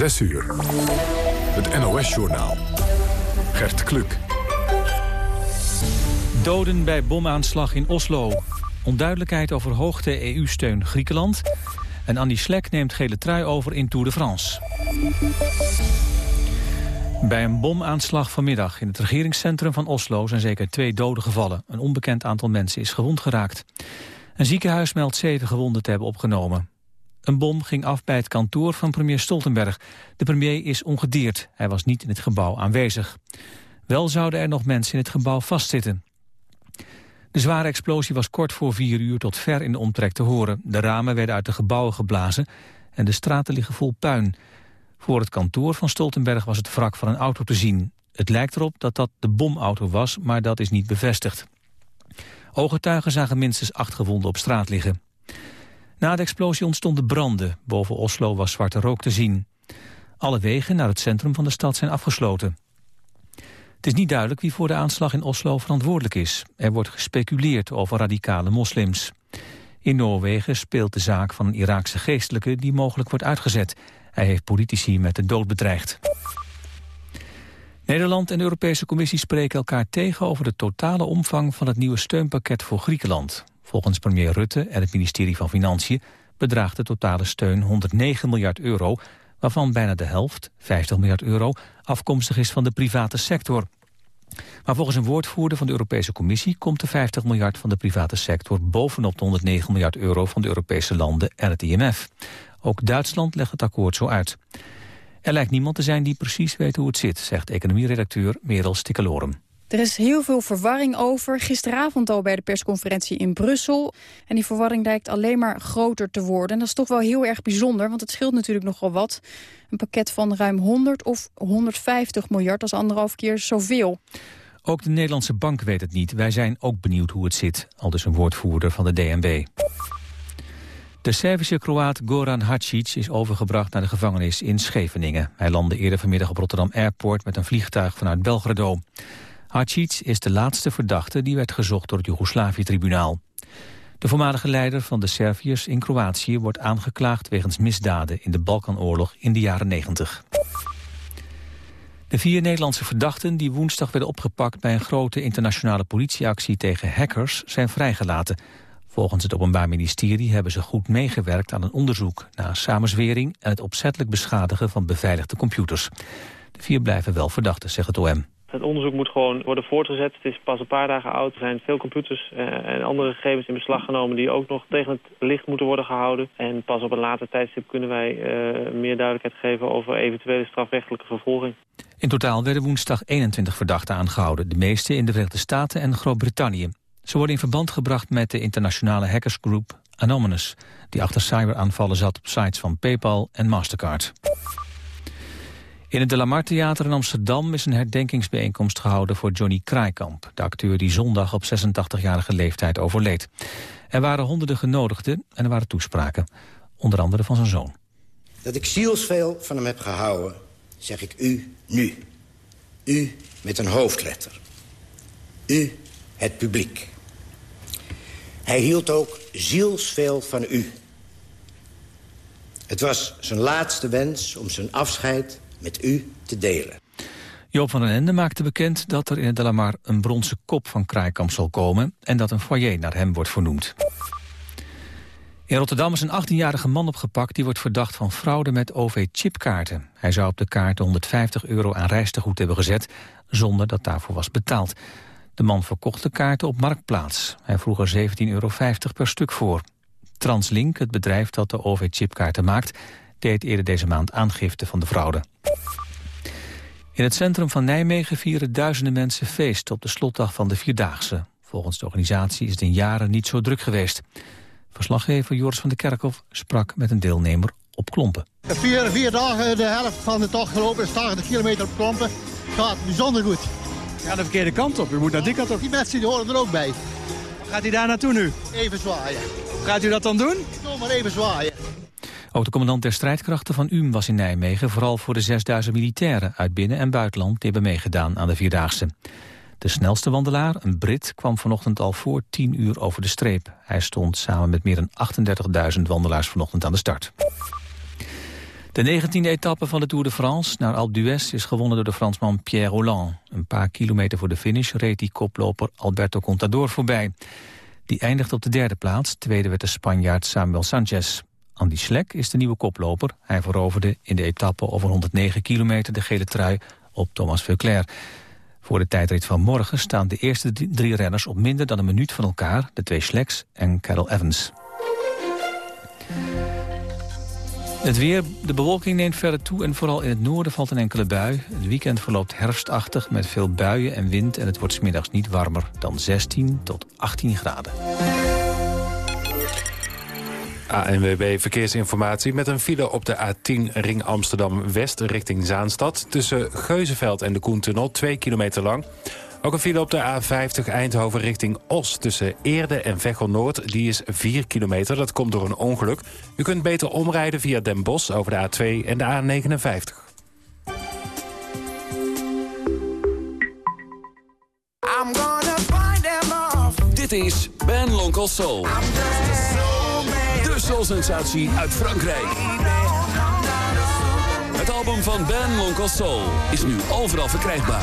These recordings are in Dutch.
6 uur. Het NOS-journaal. Gert Kluk. Doden bij bomaanslag in Oslo. Onduidelijkheid over hoogte EU-steun Griekenland. En Annie Slek neemt gele trui over in Tour de France. Bij een bomaanslag vanmiddag in het regeringscentrum van Oslo zijn zeker twee doden gevallen. Een onbekend aantal mensen is gewond geraakt. Een ziekenhuis meldt zeven gewonden te hebben opgenomen. Een bom ging af bij het kantoor van premier Stoltenberg. De premier is ongedeerd. Hij was niet in het gebouw aanwezig. Wel zouden er nog mensen in het gebouw vastzitten. De zware explosie was kort voor vier uur tot ver in de omtrek te horen. De ramen werden uit de gebouwen geblazen en de straten liggen vol puin. Voor het kantoor van Stoltenberg was het wrak van een auto te zien. Het lijkt erop dat dat de bomauto was, maar dat is niet bevestigd. Ooggetuigen zagen minstens acht gewonden op straat liggen. Na de explosie ontstonden branden. Boven Oslo was zwarte rook te zien. Alle wegen naar het centrum van de stad zijn afgesloten. Het is niet duidelijk wie voor de aanslag in Oslo verantwoordelijk is. Er wordt gespeculeerd over radicale moslims. In Noorwegen speelt de zaak van een Iraakse geestelijke die mogelijk wordt uitgezet. Hij heeft politici met de dood bedreigd. Nederland en de Europese Commissie spreken elkaar tegen over de totale omvang van het nieuwe steunpakket voor Griekenland. Volgens premier Rutte en het ministerie van Financiën bedraagt de totale steun 109 miljard euro, waarvan bijna de helft, 50 miljard euro, afkomstig is van de private sector. Maar volgens een woordvoerder van de Europese Commissie komt de 50 miljard van de private sector bovenop de 109 miljard euro van de Europese landen en het IMF. Ook Duitsland legt het akkoord zo uit. Er lijkt niemand te zijn die precies weet hoe het zit, zegt economieredacteur Merel Stikkelorum. Er is heel veel verwarring over. Gisteravond al bij de persconferentie in Brussel. En die verwarring lijkt alleen maar groter te worden. En dat is toch wel heel erg bijzonder, want het scheelt natuurlijk nogal wat. Een pakket van ruim 100 of 150 miljard, dat is anderhalf keer zoveel. Ook de Nederlandse bank weet het niet. Wij zijn ook benieuwd hoe het zit, al dus een woordvoerder van de DNB. De Servische Kroaat Goran Hadžić is overgebracht naar de gevangenis in Scheveningen. Hij landde eerder vanmiddag op Rotterdam Airport met een vliegtuig vanuit Belgrado. Hadžić is de laatste verdachte die werd gezocht door het Joegoslavië-tribunaal. De voormalige leider van de Serviërs in Kroatië wordt aangeklaagd wegens misdaden in de Balkanoorlog in de jaren 90. De vier Nederlandse verdachten die woensdag werden opgepakt bij een grote internationale politieactie tegen hackers zijn vrijgelaten. Volgens het Openbaar Ministerie hebben ze goed meegewerkt aan een onderzoek naar samenzwering en het opzettelijk beschadigen van beveiligde computers. De vier blijven wel verdachten, zegt het OM. Het onderzoek moet gewoon worden voortgezet. Het is pas een paar dagen oud. Er zijn veel computers eh, en andere gegevens in beslag genomen... die ook nog tegen het licht moeten worden gehouden. En pas op een later tijdstip kunnen wij uh, meer duidelijkheid geven... over eventuele strafrechtelijke vervolging. In totaal werden woensdag 21 verdachten aangehouden. De meeste in de Verenigde Staten en Groot-Brittannië. Ze worden in verband gebracht met de internationale hackersgroep Anonymous... die achter cyberaanvallen zat op sites van PayPal en Mastercard. In het De Lamar Theater in Amsterdam is een herdenkingsbijeenkomst gehouden voor Johnny Kraaikamp, de acteur die zondag op 86-jarige leeftijd overleed. Er waren honderden genodigden en er waren toespraken, onder andere van zijn zoon. Dat ik zielsveel van hem heb gehouden, zeg ik u nu. U met een hoofdletter. U, het publiek. Hij hield ook zielsveel van u. Het was zijn laatste wens om zijn afscheid met u te delen. Joop van den Ende maakte bekend dat er in het Delamar een bronzen kop van Kraaikamp zal komen... en dat een foyer naar hem wordt vernoemd. In Rotterdam is een 18-jarige man opgepakt... die wordt verdacht van fraude met OV-chipkaarten. Hij zou op de kaarten 150 euro aan reistegoed hebben gezet... zonder dat daarvoor was betaald. De man verkocht de kaarten op Marktplaats. Hij vroeg er 17,50 euro per stuk voor. Translink, het bedrijf dat de OV-chipkaarten maakt deed eerder deze maand aangifte van de fraude. In het centrum van Nijmegen vieren duizenden mensen feest op de slotdag van de Vierdaagse. Volgens de organisatie is het in jaren niet zo druk geweest. Verslaggever Joris van der Kerkhof sprak met een deelnemer op Klompen. Vier, vier dagen, de helft van de tocht gelopen is 80 kilometer op Klompen. Gaat bijzonder goed. Ga de verkeerde kant op, u moet naar die kant op. Die mensen die horen er ook bij. Gaat u daar naartoe nu? Even zwaaien. Gaat u dat dan doen? Doe maar even zwaaien. Ook de commandant der strijdkrachten van UM was in Nijmegen... vooral voor de 6000 militairen uit binnen- en buitenland... die hebben meegedaan aan de Vierdaagse. De snelste wandelaar, een Brit, kwam vanochtend al voor 10 uur over de streep. Hij stond samen met meer dan 38.000 wandelaars vanochtend aan de start. De 19e etappe van de Tour de France naar Alpe d'Huez is gewonnen door de Fransman Pierre Rolland. Een paar kilometer voor de finish reed die koploper Alberto Contador voorbij. Die eindigt op de derde plaats, tweede werd de Spanjaard Samuel Sanchez. Andy Schlek is de nieuwe koploper. Hij veroverde in de etappe over 109 kilometer de gele trui op Thomas Veuclair. Voor de tijdrit van morgen staan de eerste drie renners op minder dan een minuut van elkaar, de twee Schleks en Carol Evans. Het weer, de bewolking neemt verder toe en vooral in het noorden valt een enkele bui. Het weekend verloopt herfstachtig met veel buien en wind... en het wordt smiddags niet warmer dan 16 tot 18 graden. ANWB Verkeersinformatie met een file op de A10 Ring Amsterdam-West richting Zaanstad... tussen Geuzenveld en de Koentunnel, 2 kilometer lang... Ook een file op de A50 Eindhoven richting Os tussen Eerde en Veghel-Noord. Die is 4 kilometer, dat komt door een ongeluk. U kunt beter omrijden via Den Bosch over de A2 en de A59. Dit is Ben Lonkel Soul. Soul-sensatie uit Frankrijk. Het album van Ben Lonkel Soul is nu overal verkrijgbaar.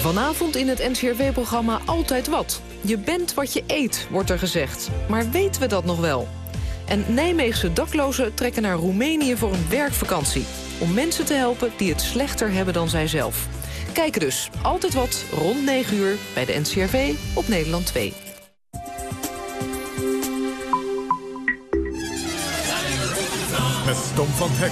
Vanavond in het NCRV-programma Altijd Wat. Je bent wat je eet, wordt er gezegd. Maar weten we dat nog wel? En Nijmeegse daklozen trekken naar Roemenië voor een werkvakantie. Om mensen te helpen die het slechter hebben dan zijzelf. Kijken dus. Altijd Wat, rond 9 uur, bij de NCRV op Nederland 2. Met Tom van Hek.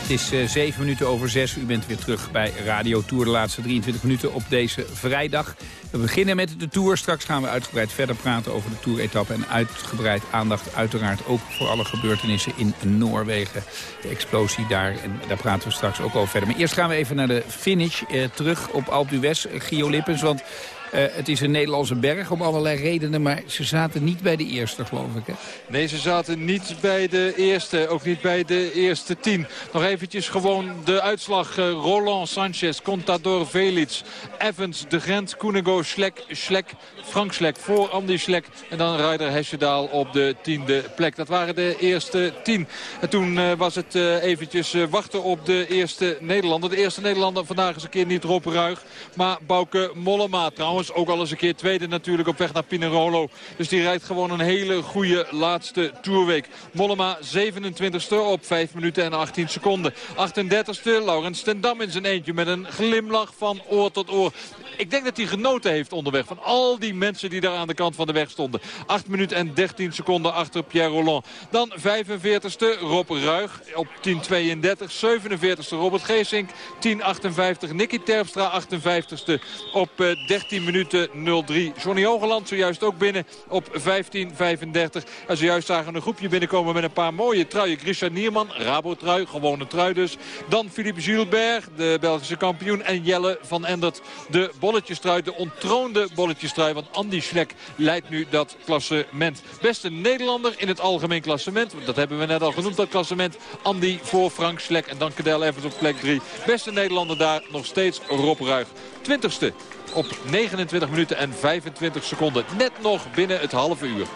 Het is uh, 7 minuten over 6. U bent weer terug bij Radio Tour. De laatste 23 minuten op deze vrijdag. We beginnen met de Tour. Straks gaan we uitgebreid verder praten over de Tour-etappe. En uitgebreid aandacht uiteraard ook voor alle gebeurtenissen in Noorwegen. De explosie daar. En daar praten we straks ook over verder. Maar eerst gaan we even naar de finish. Uh, terug op Alpe d'Huez. Gio Lippens. Want uh, het is een Nederlandse berg om allerlei redenen, maar ze zaten niet bij de eerste, geloof ik. Hè? Nee, ze zaten niet bij de eerste, ook niet bij de eerste tien. Nog eventjes gewoon de uitslag. Uh, Roland Sanchez, Contador Velits, Evans, De Gent, Koenego, Schlek, Schlek, Frank Schlek voor Andy Schlek. En dan Ryder Hesjedaal op de tiende plek. Dat waren de eerste tien. En toen uh, was het eventjes wachten op de eerste Nederlander. De eerste Nederlander vandaag is een keer niet Rob Ruig, maar Bouke Mollema trouwens ook al eens een keer tweede natuurlijk op weg naar Pinerolo. Dus die rijdt gewoon een hele goede laatste toerweek. Mollema 27ste op 5 minuten en 18 seconden. 38ste Laurens ten Dam in zijn eentje met een glimlach van oor tot oor. Ik denk dat hij genoten heeft onderweg van al die mensen die daar aan de kant van de weg stonden. 8 minuten en 13 seconden achter Pierre Roland. Dan 45ste Rob Ruig op 10.32. 47ste Robert Geesink 10.58. Nicky Terpstra 58ste op 13 minuten 03. Johnny Hogeland zojuist ook binnen op 15.35. En zojuist zagen een groepje binnenkomen met een paar mooie truien. Grisha Nierman, Rabo-trui, gewone trui dus. Dan Philippe Gilbert, de Belgische kampioen. En Jelle van Endert, de bolletjestrui, de ontroonde bolletjestrui. Want Andy Schlek leidt nu dat klassement. Beste Nederlander in het algemeen klassement. Dat hebben we net al genoemd, dat klassement. Andy voor Frank Schlek en dan Cadel Evans op plek 3. Beste Nederlander daar nog steeds Rob Ruig. 20ste op 29 minuten en 25 seconden. Net nog binnen het halve uur.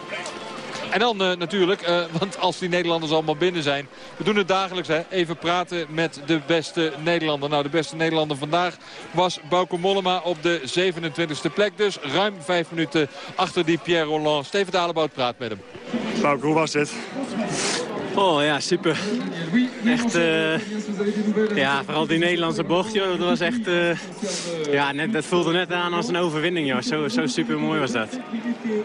En dan uh, natuurlijk, uh, want als die Nederlanders allemaal binnen zijn... we doen het dagelijks, hè, even praten met de beste Nederlander. Nou, de beste Nederlander vandaag was Bauke Mollema op de 27e plek. Dus ruim vijf minuten achter die Pierre Roland. Steven Dalebout praat met hem. Bauke, hoe was dit? Oh ja, super. Echt, uh, ja, vooral die Nederlandse bocht, joh, dat was echt, uh, ja, net, dat voelde net aan als een overwinning, joh. Zo, zo super mooi was dat.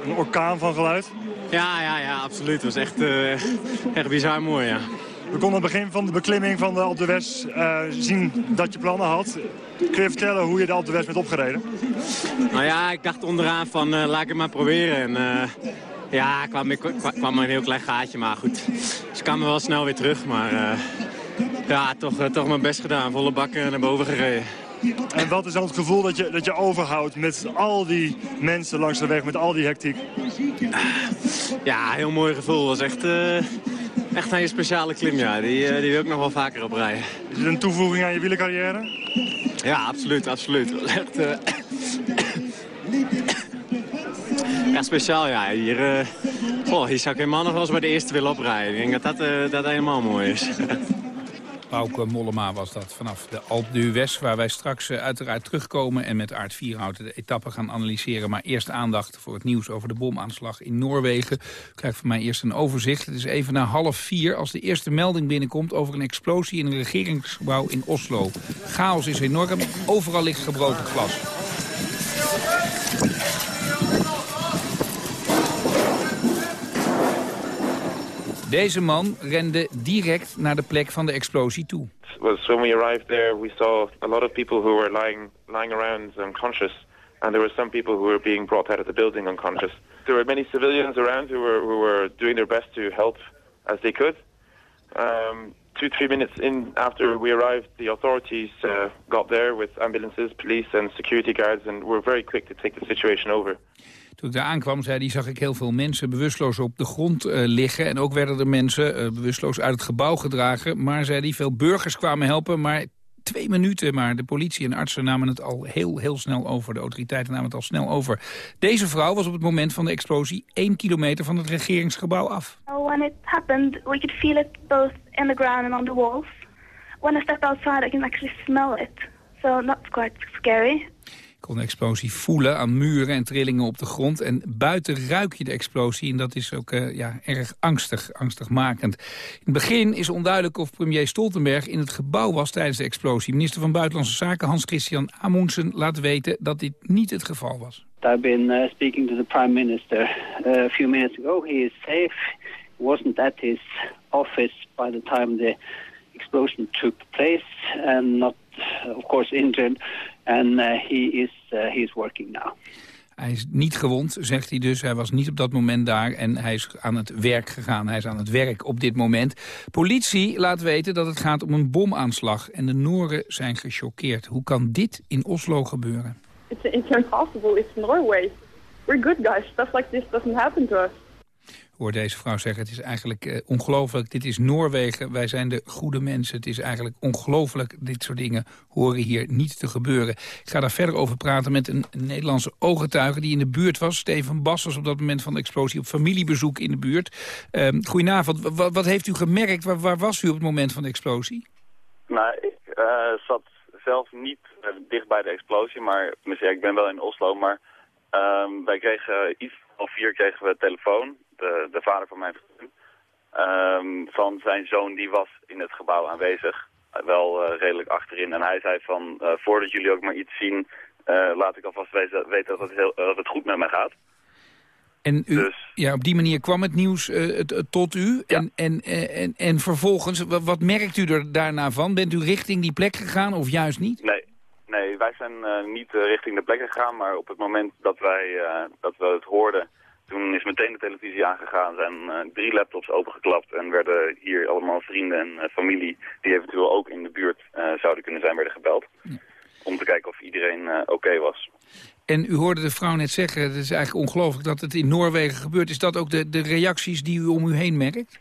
Een orkaan van geluid? Ja, ja, ja, absoluut. Het was echt, uh, echt bizar mooi, ja. We konden aan het begin van de beklimming van de Alpe d'Huez uh, zien dat je plannen had. Kun je vertellen hoe je de Alpe d'Huez bent opgereden? Nou ja, ik dacht onderaan van uh, laat ik het maar proberen. En, uh, ja, ik kwam, ik kwam een heel klein gaatje, maar goed. Dus ik kwam wel snel weer terug, maar ja, toch, toch mijn best gedaan. Volle bakken naar boven gereden. En wat is dan het gevoel dat je, dat je overhoudt met al die mensen langs de weg, met al die hectiek? Ja, heel mooi gevoel. Dat is echt, uh, echt een speciale klim, ja. Die, uh, die wil ik nog wel vaker oprijden. Is het een toevoeging aan je wielercarrière? Ja, absoluut, absoluut. Echt, uh... Ja, speciaal ja. Hier, uh, oh, hier zou ik helemaal nog wel eens bij de eerste willen oprijden. Ik denk dat dat, uh, dat helemaal mooi is. Pauke Mollema was dat vanaf de Alpe d'Huez... waar wij straks uh, uiteraard terugkomen en met Aard Vierhouten de etappe gaan analyseren. Maar eerst aandacht voor het nieuws over de bomaanslag in Noorwegen. U krijgt van mij eerst een overzicht. Het is even na half vier als de eerste melding binnenkomt... over een explosie in een regeringsgebouw in Oslo. Chaos is enorm, overal ligt gebroken glas. Deze man rende direct naar de plek van de explosie toe. Was when we arrived there, we saw a lot of people who were lying lying around unconscious, and there were some people who were being brought out of the building unconscious. There were many civilians around who were who were doing their best to help as they could. Um, two, three minutes in after we arrived, the authorities uh, got there with ambulances, police, and security guards, and were very quick to take the situation over. Toen ik daar aankwam, zei hij, zag ik heel veel mensen bewusteloos op de grond uh, liggen. En ook werden er mensen uh, bewusteloos uit het gebouw gedragen. Maar, zei hij, veel burgers kwamen helpen, maar twee minuten. Maar de politie en artsen namen het al heel, heel snel over. De autoriteiten namen het al snel over. Deze vrouw was op het moment van de explosie één kilometer van het regeringsgebouw af. When it happened, we could feel it both in the ground and on the walls. When I step outside, I can actually smell it. So that's quite scary. Kon de explosie voelen aan muren en trillingen op de grond. En buiten ruik je de explosie en dat is ook uh, ja, erg angstig, angstigmakend. In het begin is onduidelijk of premier Stoltenberg in het gebouw was tijdens de explosie. Minister van Buitenlandse Zaken Hans-Christian Amundsen laat weten dat dit niet het geval was. I've been uh, speaking to the prime minister uh, a few minutes ago. He is safe. He wasn't at his office by the time the explosion took place and not, of course, injured. And uh, he, is, uh, he is working now. Hij is niet gewond, zegt hij dus. Hij was niet op dat moment daar en hij is aan het werk gegaan. Hij is aan het werk op dit moment. Politie laat weten dat het gaat om een bomaanslag. En de Nooren zijn gechoqueerd. Hoe kan dit in Oslo gebeuren? It's, it's impossible. It's Norway. We're good guys. Stuff like this doesn't happen to us hoor deze vrouw zeggen. Het is eigenlijk uh, ongelooflijk. Dit is Noorwegen. Wij zijn de goede mensen. Het is eigenlijk ongelooflijk. Dit soort dingen horen hier niet te gebeuren. Ik ga daar verder over praten met een, Nederlandse ooggetuige die in de buurt was. Steven Bas was op dat moment van de explosie op familiebezoek in de buurt. Uh, goedenavond. Wat, heeft u gemerkt? Waar, was u op het moment van de explosie? Nou, ik uh, zat zelf niet dicht bij de explosie. Maar ik ben wel in Oslo. Maar ehm, wij kregen iets half vier kregen we telefoon de, de vader van mijn vriendin, um, van zijn zoon, die was in het gebouw aanwezig. Wel uh, redelijk achterin. En hij zei van, uh, voordat jullie ook maar iets zien, laat ik alvast weten, weten dat, het heel, dat het goed met mij gaat. En u, dus, ja, op die manier kwam het nieuws het, tot u. Ja. En, en, en, en vervolgens, wat, wat, merkt u er daarna van? Bent u richting die plek gegaan of juist niet? Nee, nee wij zijn niet richting de plek gegaan. Maar op het moment dat, wij, dat we het hoorden toen is meteen de televisie aangegaan, zijn uh, drie laptops opengeklapt en werden hier allemaal vrienden en uh, familie die eventueel ook in de buurt uh, zouden kunnen zijn, werden gebeld. Om te kijken of iedereen oké was. En u hoorde de vrouw net zeggen, het is eigenlijk ongelooflijk dat het in Noorwegen gebeurt. Is dat ook de, de reacties die u om u heen merkt?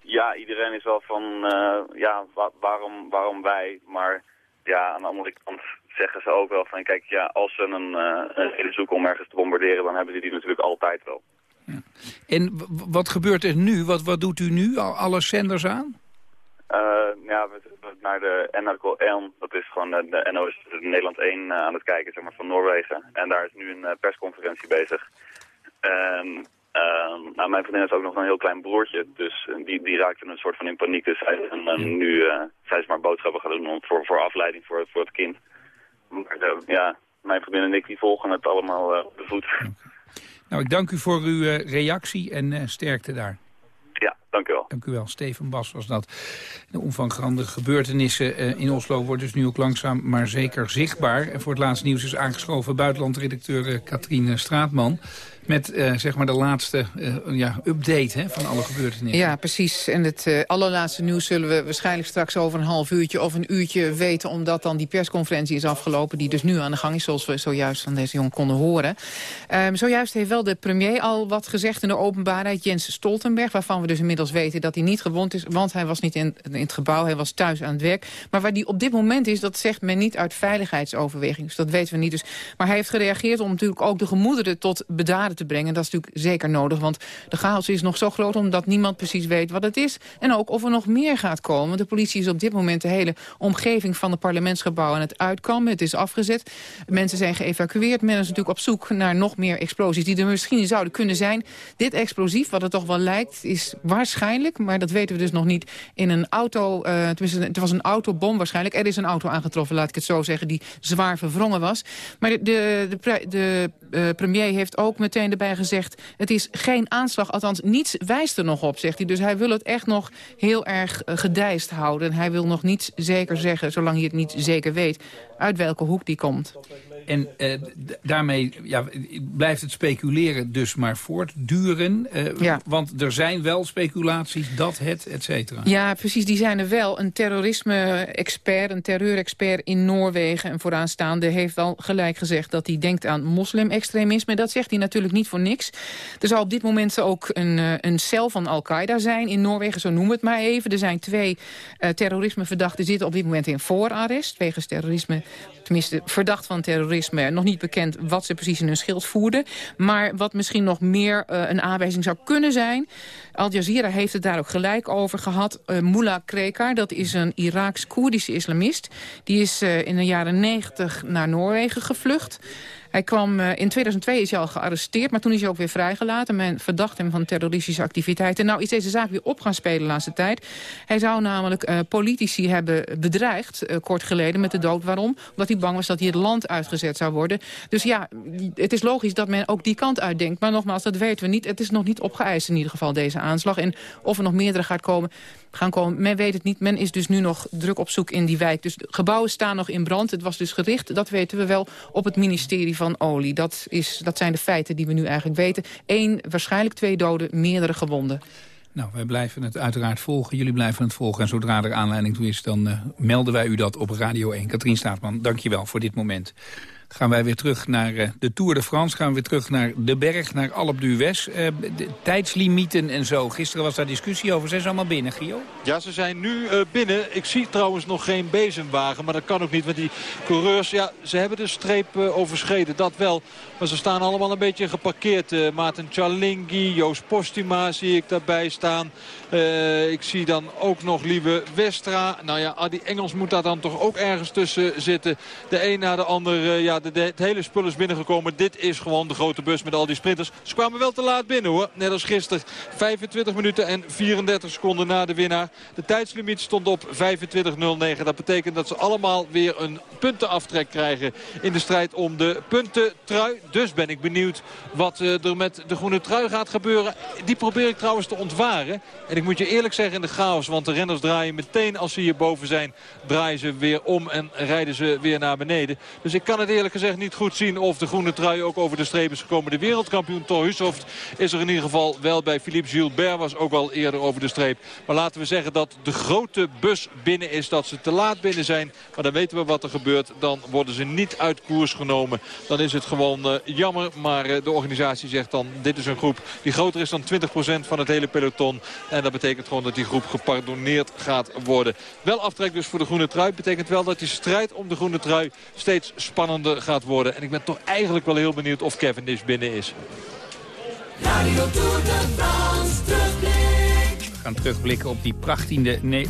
ja, iedereen is wel van, ja, wa waarom, waarom wij? Maar ja, aan de andere kant zeggen ze ook wel van, kijk, ja, als ze een, uh, reden zoeken om ergens te bombarderen, dan hebben ze die natuurlijk altijd wel. Ja. En wat gebeurt er nu? Wat, wat doet u nu? Alle zenders aan? Uh, ja, we zijn naar de 1, dat is gewoon de, de NOS Nederland 1 uh, aan het kijken, zeg maar, van Noorwegen. En daar is nu een uh, persconferentie bezig. En uh, nou, mijn vriendin is ook nog een heel klein broertje, dus die, die raakte een soort van in paniek. Dus zij, en, nu zij is maar boodschappen gaan doen voor, voor afleiding voor, voor het kind. Maar de, ja, mijn vriendin en ik die volgen het allemaal uh, op de voet. Nou, ik dank u voor uw uh, reactie en sterkte daar. Ja, dank u wel. Dank u wel. Steven Bas was dat. De omvanggrande gebeurtenissen in Oslo worden dus nu ook langzaam maar zeker zichtbaar. En voor het laatste nieuws is aangeschoven buitenlandredacteur Katrien Straatman. Met uh, zeg maar de laatste uh, ja, update hè, van alle gebeurtenissen. Ja, precies. En het uh, allerlaatste nieuws zullen we waarschijnlijk straks over een half uurtje of een uurtje weten. Omdat dan die persconferentie is afgelopen die dus nu aan de gang is. Zoals we zojuist van deze jongen konden horen. Um, zojuist heeft wel de premier al wat gezegd in de openbaarheid. Jens Stoltenberg, waarvan we dus inmiddels weten dat hij niet gewond is. Want hij was niet in, in het gebouw, hij was thuis aan het werk. Maar waar die op dit moment is, dat zegt men niet uit veiligheidsoverweging. Dus dat weten we niet. Dus, maar hij heeft gereageerd om natuurlijk ook de gemoederen tot bedaren te brengen. Dat is natuurlijk zeker nodig, want de chaos is nog zo groot... omdat niemand precies weet wat het is. En ook of er nog meer gaat komen. De politie is op dit moment de hele omgeving van het parlementsgebouw aan het uitkammen. Het is afgezet. Mensen zijn geëvacueerd. Men is natuurlijk op zoek naar nog meer explosies... die er misschien zouden kunnen zijn. Dit explosief, wat het toch wel lijkt, is waarschijnlijk... maar dat weten we dus nog niet, in een auto... Tenminste, het was een autobom waarschijnlijk. Er is een auto aangetroffen, laat ik het zo zeggen... die zwaar verwrongen was. Maar de, de, de, uh, premier heeft ook meteen erbij gezegd... het is geen aanslag, althans niets wijst er nog op, zegt hij. Dus hij wil het echt nog heel erg uh, gedijst houden. Hij wil nog niets zeker zeggen, zolang hij het niet zeker weet... uit welke hoek die komt. En uh, daarmee ja, blijft het speculeren dus maar voortduren. Uh, ja. Want er zijn wel speculaties, dat, het, et cetera. Ja, precies, die zijn er wel. Een terrorisme-expert, een terreurexpert in Noorwegen... en vooraanstaande heeft wel gelijk gezegd dat hij denkt aan moslim-extremisme. Dat zegt hij natuurlijk niet voor niks. Er zal op dit moment ook een, uh, een cel van Al-Qaeda zijn in Noorwegen, zo noem het maar even. Er zijn twee terrorismeverdachten zitten op dit moment in voorarrest... wegens terrorisme tenminste verdacht van terrorisme. Nog niet bekend wat ze precies in hun schild voerden. Maar wat misschien nog meer uh, een aanwijzing zou kunnen zijn... Al Jazeera heeft het daar ook gelijk over gehad. Uh, Mullah Krekar, dat is een Iraaks-Koerdische islamist. Die is uh, in de jaren 90 naar Noorwegen gevlucht. Hij kwam, uh, in 2002 is hij al gearresteerd, maar toen is hij ook weer vrijgelaten. Men verdacht hem van terroristische activiteiten. Nou is deze zaak weer op gaan spelen de laatste tijd. Hij zou namelijk uh, politici hebben bedreigd, uh, kort geleden, met de dood. Waarom? Omdat hij bang was dat hij het land uitgezet zou worden. Dus ja, het is logisch dat men ook die kant uitdenkt. Maar nogmaals, dat weten we niet. Het is nog niet opgeëist in ieder geval, deze aanslag. En of er nog meerdere gaat komen, gaan komen, men weet het niet. Men is dus nu nog druk op zoek in die wijk. Dus gebouwen staan nog in brand. Het was dus gericht, dat weten we wel, op het ministerie van olie. Dat, is, dat zijn de feiten die we nu eigenlijk weten. Eén, waarschijnlijk twee doden, meerdere gewonden. Nou, wij blijven het uiteraard volgen. Jullie blijven het volgen. En zodra er aanleiding toe is, dan uh, melden wij u dat op Radio 1. Katrien Staatman, dank je wel voor dit moment gaan wij weer terug naar uh, de Tour de France. Gaan we weer terug naar de berg, naar Alpe d'Huez. Uh, tijdslimieten en zo. Gisteren was daar discussie over. Zijn ze allemaal binnen, Gio? Ja, ze zijn nu uh, binnen. Ik zie trouwens nog geen bezemwagen. Maar dat kan ook niet, want die coureurs... Ja, ze hebben de streep overschreden, dat wel. Maar ze staan allemaal een beetje geparkeerd. Maarten Cialinghi, Joost Postuma zie ik daarbij staan. ik zie dan ook nog Lieve Westra. Nou ja, Adi Engels moet daar dan toch ook ergens tussen zitten. De een na de ander... ja, de, het hele spul is binnengekomen. Dit is gewoon de grote bus met al die sprinters. Ze kwamen wel te laat binnen hoor. Net als gisteren. 25 minuten en 34 seconden na de winnaar. De tijdslimiet stond op 25.09. Dat betekent dat ze allemaal weer een puntenaftrek krijgen in de strijd om de puntentrui. Dus ben ik benieuwd wat uh, er met de groene trui gaat gebeuren. Die probeer ik trouwens te ontwaren. En ik moet je eerlijk zeggen in de chaos. Want de renners draaien meteen als ze hierboven zijn. Draaien ze weer om en rijden ze weer naar beneden. Dus ik kan het eerlijk gezegd niet goed zien of de groene trui ook over de streep is gekomen. De wereldkampioen Thor Hushoft is er in ieder geval wel bij. Philippe Gilbert was ook al eerder over de streep. Maar laten we zeggen dat de grote bus binnen is. Dat ze te laat binnen zijn. Maar dan weten we wat er gebeurt. Dan worden ze niet uit koers genomen. Dan is het gewoon uh, jammer. Maar uh, de organisatie zegt dan dit is een groep die groter is dan 20% van het hele peloton. En dat betekent gewoon dat die groep gepardoneerd gaat worden. Wel aftrek dus voor de groene trui. Betekent wel dat die strijd om de groene trui steeds spannender gaat worden. En ik ben toch eigenlijk wel heel benieuwd of Cavendish binnen is. Terugblikken op die prachtige, nee,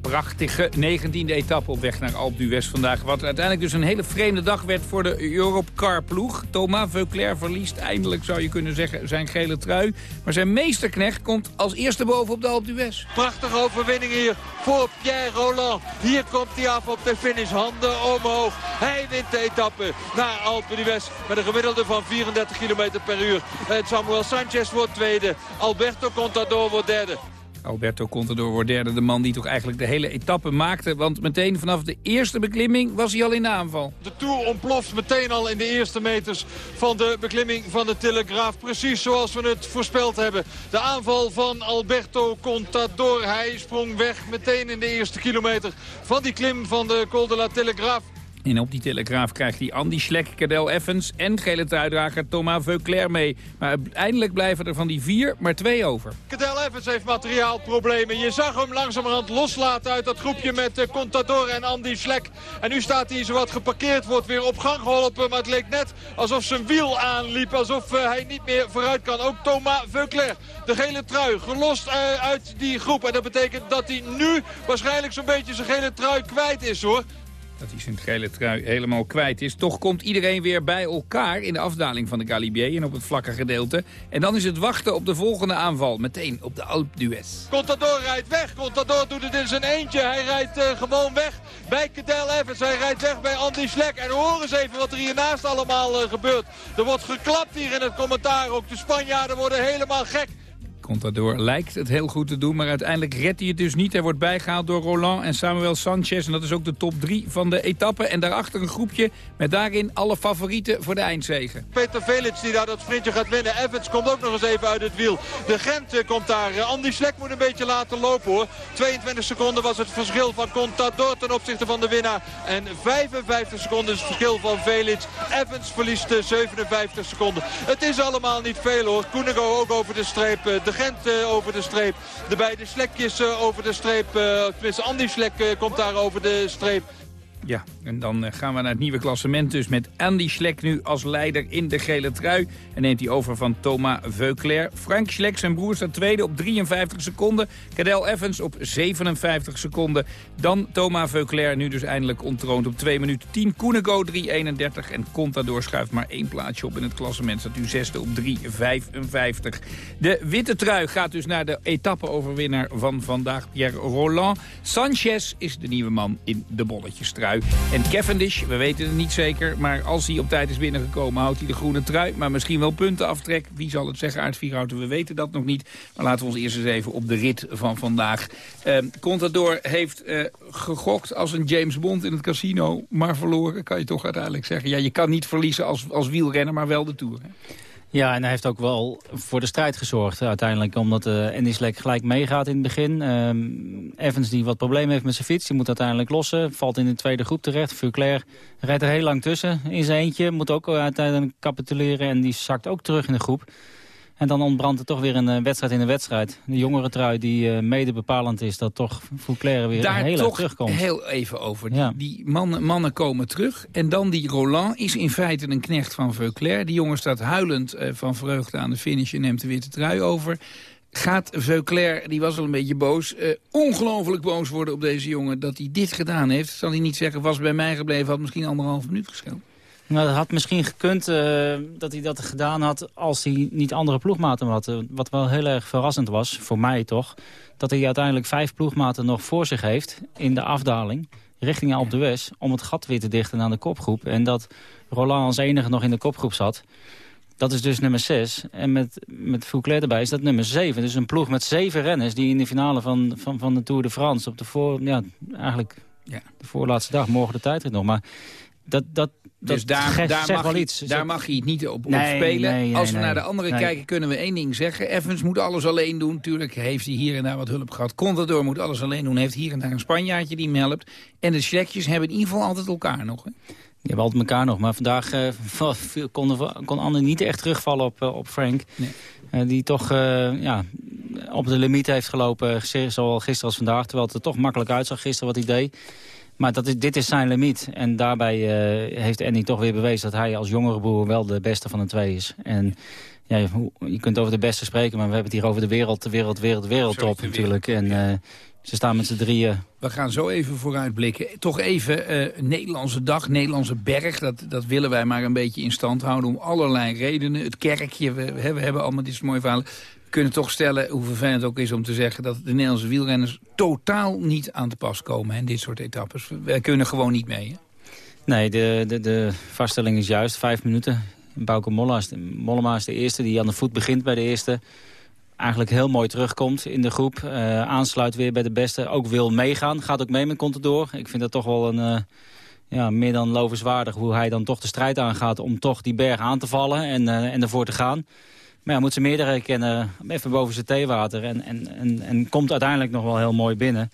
prachtige 19e etappe op weg naar Alpe d'Huez vandaag. Wat uiteindelijk dus een hele vreemde dag werd voor de Europcar ploeg. Thomas Veuclair verliest eindelijk, zou je kunnen zeggen, zijn gele trui. Maar zijn meesterknecht komt als eerste boven op de Alpe d'Huez. Prachtige overwinning hier voor Pierre Roland. Hier komt hij af op de finish. Handen omhoog. Hij wint de etappe naar Alpe d'Huez. Met een gemiddelde van 34 km per uur. Samuel Sanchez wordt tweede. Alberto Contador wordt derde. Alberto Contador wordt derde, de man die toch eigenlijk de hele etappe maakte. Want meteen vanaf de eerste beklimming was hij al in de aanval. De Tour ontploft meteen al in de eerste meters van de beklimming van de Telegraaf. Precies zoals we het voorspeld hebben. De aanval van Alberto Contador. Hij sprong weg meteen in de eerste kilometer van die klim van de Col de la Telegraaf. En op die telegraaf krijgt hij Andy Schlek, Cadel Evans en gele truidrager Thomas Veuclair mee. Maar uiteindelijk blijven er van die vier maar twee over. Cadel Evans heeft materiaalproblemen. Je zag hem langzamerhand loslaten uit dat groepje met uh, Contador en Andy Schlek. En nu staat hij zowat geparkeerd, wordt weer op gang geholpen. Maar het leek net alsof zijn wiel aanliep, alsof uh, hij niet meer vooruit kan. Ook Thomas Veuclair, de gele trui, gelost uh, uit die groep. En dat betekent dat hij nu waarschijnlijk zo'n beetje zijn gele trui kwijt is hoor dat hij zijn gele trui helemaal kwijt is. Toch komt iedereen weer bij elkaar in de afdaling van de Galibier en op het vlakke gedeelte. En dan is het wachten op de volgende aanval, meteen op de Alpe d'Huez. Contador rijdt weg, Contador doet het in zijn eentje. Hij rijdt uh, gewoon weg bij Cadel Evans. Hij rijdt weg bij Andy Schlek. En hoor eens even wat er hiernaast allemaal uh, gebeurt. Er wordt geklapt hier in het commentaar. Ook de Spanjaarden worden helemaal gek. Contador lijkt het heel goed te doen, maar uiteindelijk redt hij het dus niet. Hij wordt bijgehaald door Roland en Samuel Sanchez. En dat is ook de top 3 van de etappe. En daarachter een groepje met daarin alle favorieten voor de eindzegen. Peter Velits die daar dat sprintje gaat winnen. Evans komt ook nog eens even uit het wiel. De Gent eh, komt daar. Eh, Andy Slek moet een beetje laten lopen hoor. 22 seconden was het verschil van Contador ten opzichte van de winnaar. En 55 seconden is het verschil van Velits. Evans verliest 57 eh, seconden. Het is allemaal niet veel hoor. Koenigo ook over de streep. De Gent uh, over de streep. De beide Slekjes uh, over de streep. Uh, tenminste, Andy Slek komt daar over de streep. Ja, en dan eh, gaan we naar het nieuwe klassement dus met Andy Schlek nu als leider in de gele trui. En neemt hij over van Thomas Veuclair. Frank Schlek, zijn broer, staat tweede op 53 seconden. Cadel Evans op 57 seconden. Dan Thomas Veuclair, nu dus eindelijk ontroond op 2 minuten 10. Koenigo 3.31 en Contador schuift maar één plaatsje op in het klassement. Staat nu zesde op 3.55. De witte trui gaat dus naar de etappe-overwinnaar van vandaag, Pierre Roland. Sanchez is de nieuwe man in de En Cavendish, we weten het niet zeker, maar als hij op tijd is binnengekomen... houdt hij de groene trui, maar misschien wel punten aftrek. Wie zal het zeggen uit Vierhouten? We weten dat nog niet. Maar laten we ons eerst eens even op de rit van vandaag. Uh, Contador heeft uh, gegokt als een James Bond in het casino, maar verloren, kan je toch uiteindelijk zeggen. Ja, je kan niet verliezen als, als wielrenner, maar wel de Tour. Hè? Ja, en hij heeft ook wel voor de strijd gezorgd uiteindelijk. Omdat uh, Andy gelijk meegaat in het begin. Um, Evans die wat problemen heeft met zijn fiets. Die moet uiteindelijk lossen. Valt in de tweede groep terecht. Vuclair rijdt er heel lang tussen in zijn eentje. Moet ook uiteindelijk capituleren. En die zakt ook terug in de groep. En dan ontbrandt er toch weer een uh, wedstrijd in de wedstrijd. De jongere trui die uh, mede bepalend is dat toch Fouclair weer Daar heel toch terugkomt. heel even over. Die, die mannen, mannen, komen terug. En dan die Roland is in feite een knecht van Veuclair. Die jongen staat huilend uh, van vreugde aan de finish en neemt de witte trui over. Gaat Veuclair, die was al een beetje boos, ongelooflijk boos worden op deze jongen dat hij dit gedaan heeft. Zal hij niet zeggen, was bij mij gebleven, had misschien anderhalf minuut gescheeld. Nou, dat had misschien gekund uh, dat hij dat gedaan had als hij niet andere ploegmaten had. Wat wel heel erg verrassend was, voor mij toch... dat hij uiteindelijk vijf ploegmaten nog voor zich heeft in de afdaling... richting Alpe d'Huez, om het gat weer te dichten aan de kopgroep. En dat Roland als enige nog in de kopgroep zat... Dat is dus nummer 6. En met, met Fouclair erbij is dat nummer 7. Dus een ploeg met zeven renners die in de finale van, van, van de Tour de France... op de voor, ja, eigenlijk ja. de voorlaatste dag, morgen de tijdrit nog. Maar dat, dat, dus daar, daar, mag wel iets. daar mag hij het niet op, nee, op spelen. Nee, nee, Als we naar de andere kijken, kunnen we één ding zeggen. Evans moet alles alleen doen. Tuurlijk heeft hij hier en daar wat hulp gehad. Contador moet alles alleen doen. Heeft hier en daar een Spanjaardje die hem helpt. En de Slekjes hebben in ieder geval altijd elkaar nog. Hè? Die hebben altijd elkaar nog. Maar vandaag uh, kon, kon Anne niet echt terugvallen op, uh, op Frank. Uh, die toch ja, op de limiet heeft gelopen. Zowel gisteren als vandaag. Terwijl het er toch makkelijk uitzag gisteren wat hij deed. Maar dat is, dit is zijn limiet. En daarbij uh, heeft Andy toch weer bewezen dat hij als jongere broer wel de beste van de twee is. En ja, je kunt over de beste spreken, maar we hebben het hier over de wereld, de wereld, wereld, wereldtop natuurlijk. En uh, ze staan met z'n drieën. We gaan zo even vooruitblikken. Toch even uh, Nederlandse dag, Nederlandse berg. Dat, dat willen wij maar een beetje in stand houden om allerlei redenen. Het kerkje, we, we hebben allemaal dit mooie verhalen kunnen toch stellen, hoe vervelend het ook is om te zeggen... dat de Nederlandse wielrenners totaal niet aan te pas komen in dit soort etappes. Wij kunnen gewoon niet mee, hè? Nee, de, de, de vaststelling is juist. Vijf minuten. Bauke Mollema is, de, eerste die aan de voet begint bij de eerste eigenlijk heel mooi terugkomt in de groep. Uh, aansluit weer bij de beste. Ook wil meegaan. Gaat ook mee met Contador. Ik vind dat toch wel een... Uh, ja, meer dan lovenswaardig hoe hij dan toch de strijd aangaat... om toch die berg aan te vallen en, uh, en ervoor te gaan. Maar ja, moet ze meerdere kennen, even boven zijn theewater... En, en, en, en komt uiteindelijk nog wel heel mooi binnen.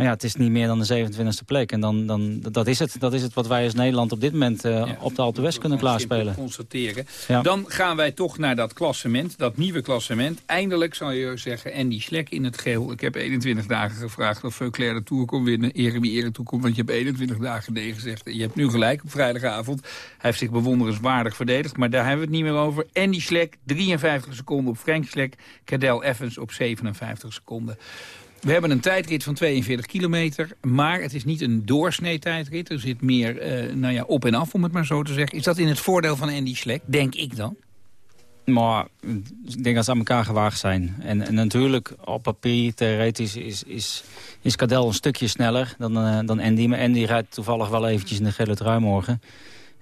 Maar ja, het is niet meer dan de 27e plek. En dan, dan, dat, is het. dat is het wat wij als Nederland op dit moment uh, ja, op de Alpe West kunnen klaarspelen. constateren. Ja. Dan gaan wij toch naar dat klassement, dat nieuwe klassement. Eindelijk zal je zeggen, Andy Schlek in het geel. Ik heb 21 dagen gevraagd of Veuclair de Tour kon winnen. Ere wie ere toekomt, want je hebt 21 dagen nee gezegd. Je hebt nu gelijk op vrijdagavond. Hij heeft zich bewonderenswaardig verdedigd, maar daar hebben we het niet meer over. Andy Schlek, 53 seconden op Frank Schlek. Cadel Evans op 57 seconden. We hebben een tijdrit van 42 kilometer, maar het is niet een doorsnee tijdrit. Er zit meer uh, nou ja, op en af, om het maar zo te zeggen. Is dat in het voordeel van Andy Schleck, denk ik dan? Maar ik denk dat ze aan elkaar gewaagd zijn. En, natuurlijk, op papier, theoretisch, is, is, is Cadel een stukje sneller dan, uh, dan Andy. Maar Andy rijdt toevallig wel eventjes in de gele trui morgen.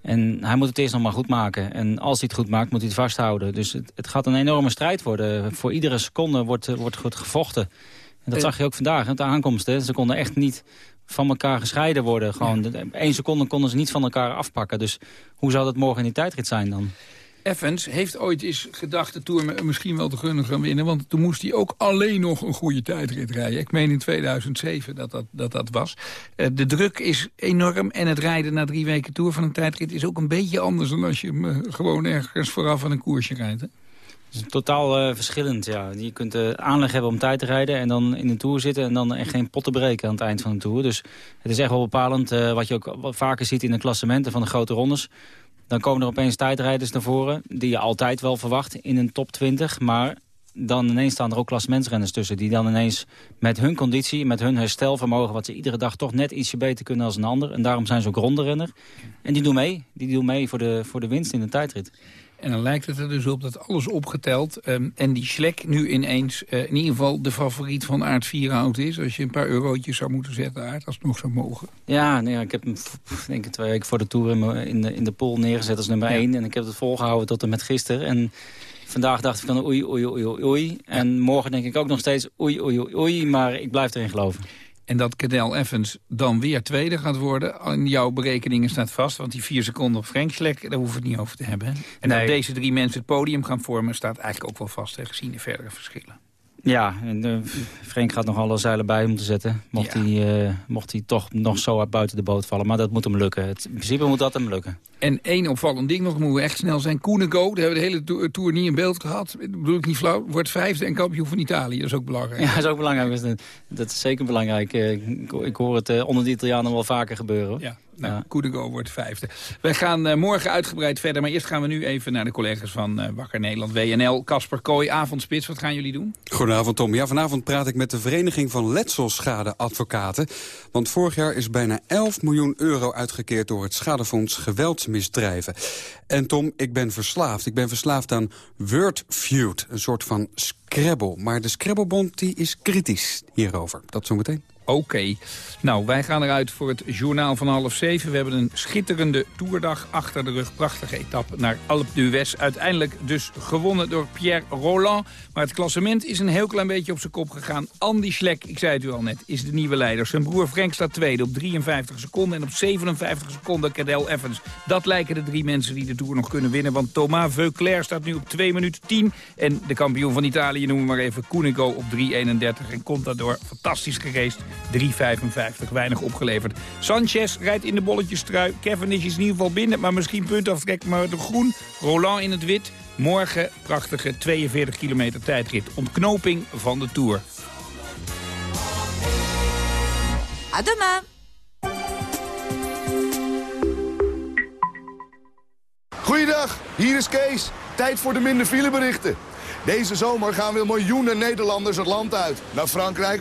En hij moet het eerst nog maar goed maken. En als hij het goed maakt, moet hij het vasthouden. Dus het, het gaat een enorme strijd worden. Voor iedere seconde wordt, wordt goed gevochten dat eh, zag je ook vandaag, met de aankomsten. Ze konden echt niet van elkaar gescheiden worden. Gewoon één seconde konden ze niet van elkaar afpakken. Dus hoe zou dat morgen in die tijdrit zijn dan? Evans heeft ooit eens gedacht de Tour misschien wel te gunnen gaan winnen. Want toen moest hij ook alleen nog een goede tijdrit rijden. Ik meen in 2007 dat dat, dat, dat was. Uh, de druk is enorm en het rijden na drie weken Tour van een tijdrit... is ook een beetje anders dan als je hem uh, gewoon ergens vooraf aan een koersje rijdt. Hè? Is totaal uh, verschillend, ja. Je kunt uh, aanleg hebben om tijd te rijden en dan in de Tour zitten... en dan echt geen potten breken aan het eind van de Tour. Dus het is echt wel bepalend uh, wat je ook vaker ziet in de klassementen van de grote rondes. Dan komen er opeens tijdrijders naar voren die je altijd wel verwacht in een top 20. Maar dan ineens staan er ook klassementsrenners tussen... die dan ineens met hun conditie, met hun herstelvermogen... wat ze iedere dag toch net ietsje beter kunnen als een ander... en daarom zijn ze ook ronderenner. En die doen mee. Die doen mee voor de, voor de winst in de tijdrit. En dan lijkt het er dus op dat alles opgeteld... Um, en die Schlek nu ineens uh, in ieder geval de favoriet van Aard Vierhout is... als je een paar eurotjes zou moeten zetten, Aard, als het nog zou mogen. Ja, nee, ik heb hem denk ik, twee weken voor de Tour in, de, in de pool neergezet als nummer ja. één. En ik heb het volgehouden tot en met gisteren. En vandaag dacht ik van oei, oei, oei, oei, oei. En morgen denk ik ook nog steeds oei, oei, oei, oei. Maar ik blijf erin geloven. En dat Cadel Evans dan weer tweede gaat worden. In jouw berekeningen staat vast. Want die vier seconden op Frank Schlek, daar hoeven we het niet over te hebben. En nee. dat deze drie mensen het podium gaan vormen... staat eigenlijk ook wel vast, gezien de verdere verschillen. Ja, en uh, Frank gaat nog alle zeilen bij om te zetten. Mocht, ja. hij, uh, mocht hij toch nog zo uit buiten de boot vallen. Maar dat moet hem lukken. Het, in principe moet dat hem lukken. En één opvallend ding nog, moeten we echt snel zijn. Koenigo, daar hebben we de hele tour niet in beeld gehad. Dat bedoel ik niet flauw. Wordt vijfde en kampioen van Italië. Dat is ook belangrijk. Ja, dat is ook belangrijk. Dat is zeker belangrijk. Ik, ik hoor het onder de Italianen wel vaker gebeuren. Ja. Nou, ja. Koedego wordt vijfde. Wij gaan uh, morgen uitgebreid verder. Maar eerst gaan we nu even naar de collega's van uh, Wakker Nederland, WNL. Kasper Kooi, avondspits. Wat gaan jullie doen? Goedenavond, Tom. Ja, vanavond praat ik met de Vereniging van Letselschadeadvocaten. Want vorig jaar is bijna 11 miljoen euro uitgekeerd... door het Schadefonds Geweldsmisdrijven. En Tom, ik ben verslaafd. Ik ben verslaafd aan Wordfeud, een soort van Scrabble. Maar de Scrabblebond die is kritisch hierover. Dat zometeen. Oké. Nou, wij gaan eruit voor het journaal van half zeven. We hebben een schitterende toerdag achter de rug. Prachtige etappe naar Alpe d'Huez. Uiteindelijk dus gewonnen door Pierre Roland. Maar het klassement is een heel klein beetje op zijn kop gegaan. Andy Schlek, ik zei het u al net, is de nieuwe leider. Zijn broer Frank staat tweede op 53 seconden. En op 57 seconden Cadel Evans. Dat lijken de drie mensen die de Tour nog kunnen winnen. Want Thomas Veuclair staat nu op 2 minuten 10. En de kampioen van Italië noemen we maar even Koenigo op 3.31. En komt daardoor fantastisch gereest 3,55. Weinig opgeleverd. Sanchez rijdt in de bolletjestrui. Cavendish is in ieder geval binnen, maar misschien puntaftrek maar de groen. Roland in het wit. Morgen prachtige 42 kilometer tijdrit. Ontknoping van de Tour. À demain. Goeiedag, hier is Kees. Tijd voor de minder fileberichten. Deze zomer gaan weer miljoenen Nederlanders het land uit. Naar Frankrijk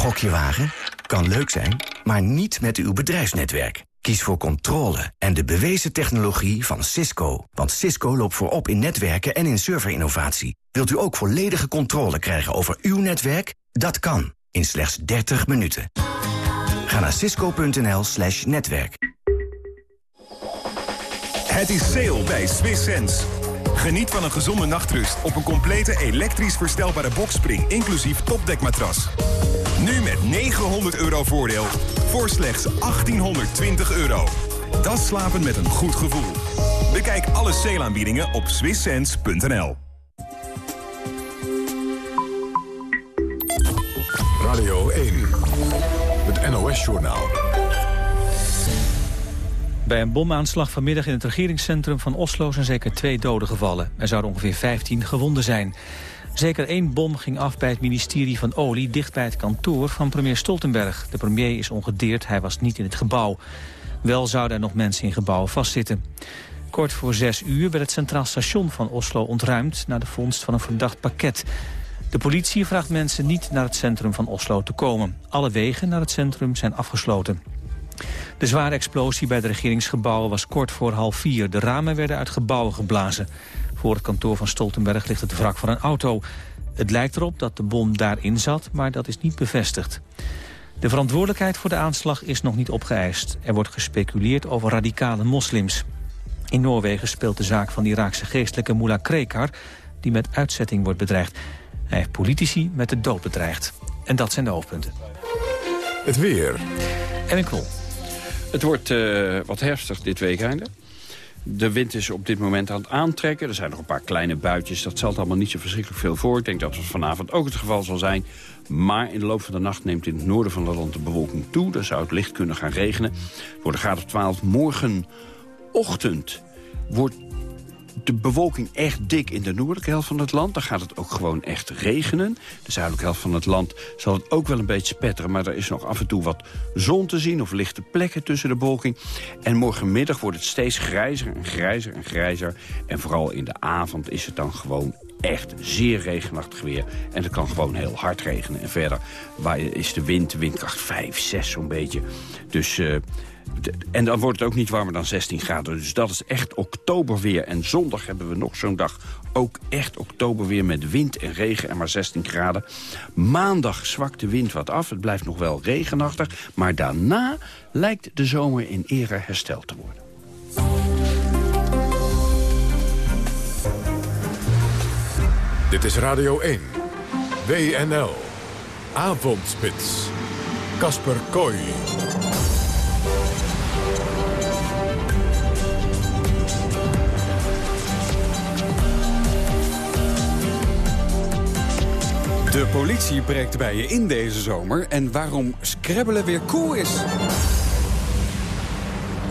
Gokje wagen? Kan leuk zijn, maar niet met uw bedrijfsnetwerk. Kies voor controle en de bewezen technologie van Cisco. Want Cisco loopt voorop in netwerken en in serverinnovatie. Wilt u ook volledige controle krijgen over uw netwerk? Dat kan, in slechts 30 minuten. Ga naar cisco.nl slash netwerk. Het is sale bij Swiss Sense. Geniet van een gezonde nachtrust op een complete elektrisch verstelbare bokspring... inclusief topdekmatras. Nu met 900 euro voordeel voor slechts 1820 euro. Dat slapen met een goed gevoel. Bekijk alle sale op swisssense.nl. Radio 1, het NOS-journaal. Bij een bomaanslag vanmiddag in het regeringscentrum van Oslo zijn zeker twee doden gevallen. Er zouden ongeveer 15 gewonden zijn. Zeker één bom ging af bij het ministerie van Olie... dicht bij het kantoor van premier Stoltenberg. De premier is ongedeerd, hij was niet in het gebouw. Wel zouden er nog mensen in gebouwen vastzitten. Kort voor zes uur werd het Centraal Station van Oslo ontruimd... na de vondst van een verdacht pakket. De politie vraagt mensen niet naar het centrum van Oslo te komen. Alle wegen naar het centrum zijn afgesloten. De zware explosie bij de regeringsgebouwen was kort voor half vier. De ramen werden uit gebouwen geblazen. Voor het kantoor van Stoltenberg ligt het wrak van een auto. Het lijkt erop dat de bom daarin zat, maar dat is niet bevestigd. De verantwoordelijkheid voor de aanslag is nog niet opgeëist. Er wordt gespeculeerd over radicale moslims. In Noorwegen speelt de zaak van de Iraakse geestelijke Mullah Krekar... die met uitzetting wordt bedreigd. Hij heeft politici met de dood bedreigd. En dat zijn de hoofdpunten. Het weer. En Krol. Het wordt uh, wat herfstig dit weekende. De wind is op dit moment aan het aantrekken. Er zijn nog een paar kleine buitjes. Dat stelt allemaal niet zo verschrikkelijk veel voor. Ik denk dat het vanavond ook het geval zal zijn. Maar in de loop van de nacht neemt in het noorden van het land de bewolking toe. Dan zou het licht kunnen gaan regenen. Voor de graad of 12 morgenochtend wordt de bewolking echt dik in de noordelijke helft van het land. Dan gaat het ook gewoon echt regenen. De zuidelijke helft van het land zal het ook wel een beetje spetteren... maar er is nog af en toe wat zon te zien of lichte plekken tussen de bewolking. En morgenmiddag wordt het steeds grijzer en grijzer en grijzer. En vooral in de avond is het dan gewoon echt zeer regenachtig weer. En het kan gewoon heel hard regenen. En verder is de wind, windkracht 5, 6 zo'n beetje. Dus uh, en dan wordt het ook niet warmer dan 16 graden. Dus dat is echt oktoberweer. En zondag hebben we nog zo'n dag. Ook echt oktoberweer met wind en regen en maar 16 graden. Maandag zwakt de wind wat af. Het blijft nog wel regenachtig. Maar daarna lijkt de zomer in ere hersteld te worden. Dit is Radio 1. WNL. Avondspits. Kasper Kooi. De politie breekt bij je in deze zomer en waarom scrabbelen weer cool is.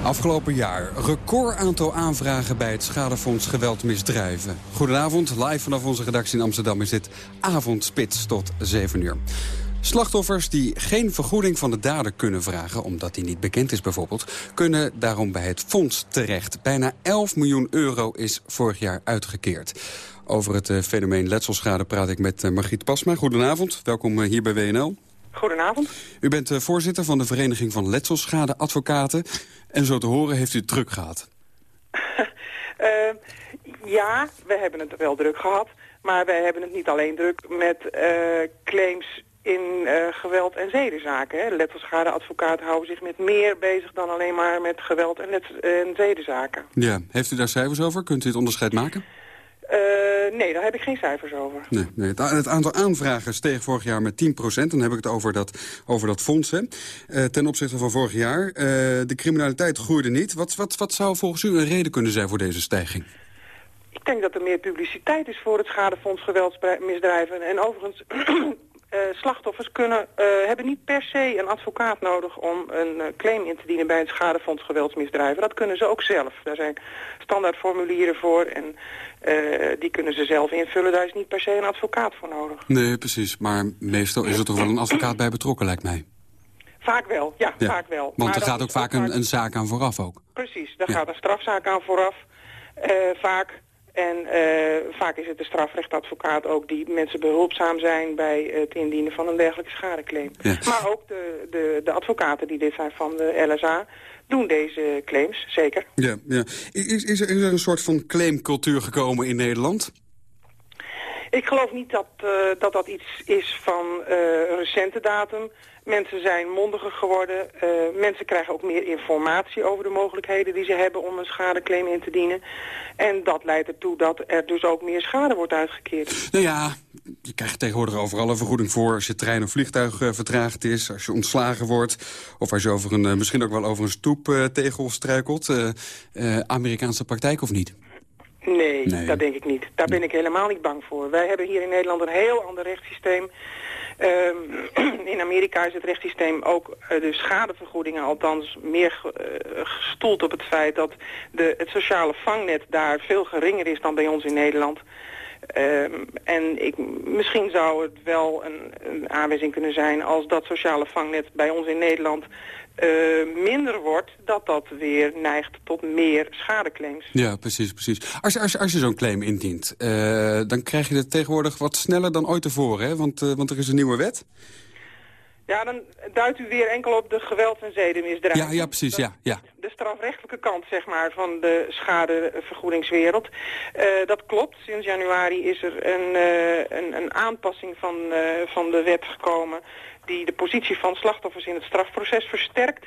Afgelopen jaar record aantal aanvragen bij het Schadefonds Geweld Misdrijven. Goedenavond, live vanaf onze redactie in Amsterdam is dit avondspits tot 7 uur. Slachtoffers die geen vergoeding van de dader kunnen vragen... omdat die niet bekend is bijvoorbeeld... kunnen daarom bij het fonds terecht. Bijna 11 miljoen euro is vorig jaar uitgekeerd. Over het uh, fenomeen letselschade praat ik met uh, Margriet Pasma. Goedenavond, welkom uh, hier bij WNL. Goedenavond. U bent voorzitter van de Vereniging van Letselschadeadvocaten. En zo te horen heeft u het druk gehad. ja, we hebben het wel druk gehad. Maar wij hebben het niet alleen druk met claims in geweld- en zedenzaken. Letselschadeadvocaten houden zich met meer bezig dan alleen maar met geweld- en, en zedenzaken. Ja, heeft u daar cijfers over? Kunt u het onderscheid maken? Uh, nee, daar heb ik geen cijfers over. Nee, nee. Het, het, aantal aanvragen steeg vorig jaar met 10% Dan heb ik het over dat, over dat fonds. Hè. Uh, ten opzichte van vorig jaar. Uh, de criminaliteit groeide niet. Wat, wat, wat zou volgens u een reden kunnen zijn voor deze stijging? Ik denk dat er meer publiciteit is voor het schadefonds geweldsmisdrijven. En overigens, uh, slachtoffers kunnen, uh, hebben niet per se een advocaat nodig om een uh, claim in te dienen bij het schadefonds geweldsmisdrijven. Dat kunnen ze ook zelf. Daar zijn standaardformulieren voor en die kunnen ze zelf invullen. Daar is niet per se een advocaat voor nodig. Nee, precies. Maar meestal is er toch wel een advocaat bij betrokken, lijkt mij. Vaak wel, ja, vaak wel. Want er gaat ook vaak een, een, zaak aan vooraf ook. Precies, daar gaat een strafzaak aan vooraf. vaak En eh, vaak is het de strafrechtadvocaat ook die mensen behulpzaam zijn bij het indienen van een dergelijke schadeclaim. Maar ook de, de, de advocaten die dit zijn van de LSA doen deze claims, zeker. Ja, ja. Is, is, er, is er een soort van claimcultuur gekomen in Nederland? Ik geloof niet dat uh, dat, dat iets is van uh, recente datum. Mensen zijn mondiger geworden. Uh, mensen krijgen ook meer informatie over de mogelijkheden die ze hebben om een schadeclaim in te dienen. En dat leidt ertoe dat er dus ook meer schade wordt uitgekeerd. Nou ja, je krijgt tegenwoordig overal een vergoeding voor als je trein of vliegtuig vertraagd is, als je ontslagen wordt, of als je over een, misschien ook wel over een stoeptegel struikelt. Amerikaanse praktijk of niet? Nee, nee, dat denk ik niet. Daar ben ik helemaal niet bang voor. Wij hebben hier in Nederland een heel ander rechtssysteem. Um, in Amerika is het rechtssysteem ook uh, de schadevergoedingen althans meer uh, gestoeld op het feit dat de, het sociale vangnet daar veel geringer is dan bij ons in Nederland. Um, en ik, misschien zou het wel een, een aanwijzing kunnen zijn als dat sociale vangnet bij ons in Nederland uh, minder wordt, dat dat weer neigt tot meer schadeclaims. Ja, precies, precies. Als, als, als je zo'n claim indient, uh, dan krijg je het tegenwoordig wat sneller dan ooit tevoren, hè? Want, uh, want er is een nieuwe wet. Ja, dan duidt u weer enkel op de geweld- en zedenmisdrijf. Ja, ja, precies, ja, ja. De strafrechtelijke kant, zeg maar, van de schadevergoedingswereld. Uh, dat klopt. Sinds januari is er een, uh, een, een aanpassing van, uh, van de wet gekomen die de positie van slachtoffers in het strafproces versterkt.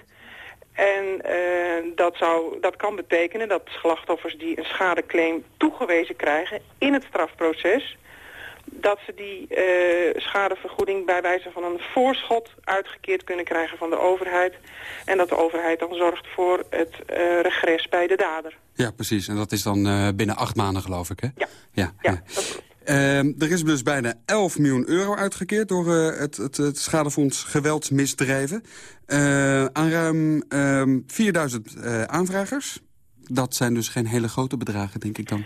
En uh, dat, zou, dat kan betekenen dat slachtoffers die een schadeclaim toegewezen krijgen in het strafproces... dat ze die uh, schadevergoeding bij wijze van een voorschot uitgekeerd kunnen krijgen van de overheid. En dat de overheid dan zorgt voor het uh, regres bij de dader. Ja, precies. En dat is dan binnen acht maanden, geloof ik, hè? Ja. ja, ja. ja. Er is dus bijna 11 miljoen euro uitgekeerd door uh, het, het, het, schadefonds geweldsmisdrijven. Uh, aan ruim 4000 aanvragers. Dat zijn dus geen hele grote bedragen, denk ik dan.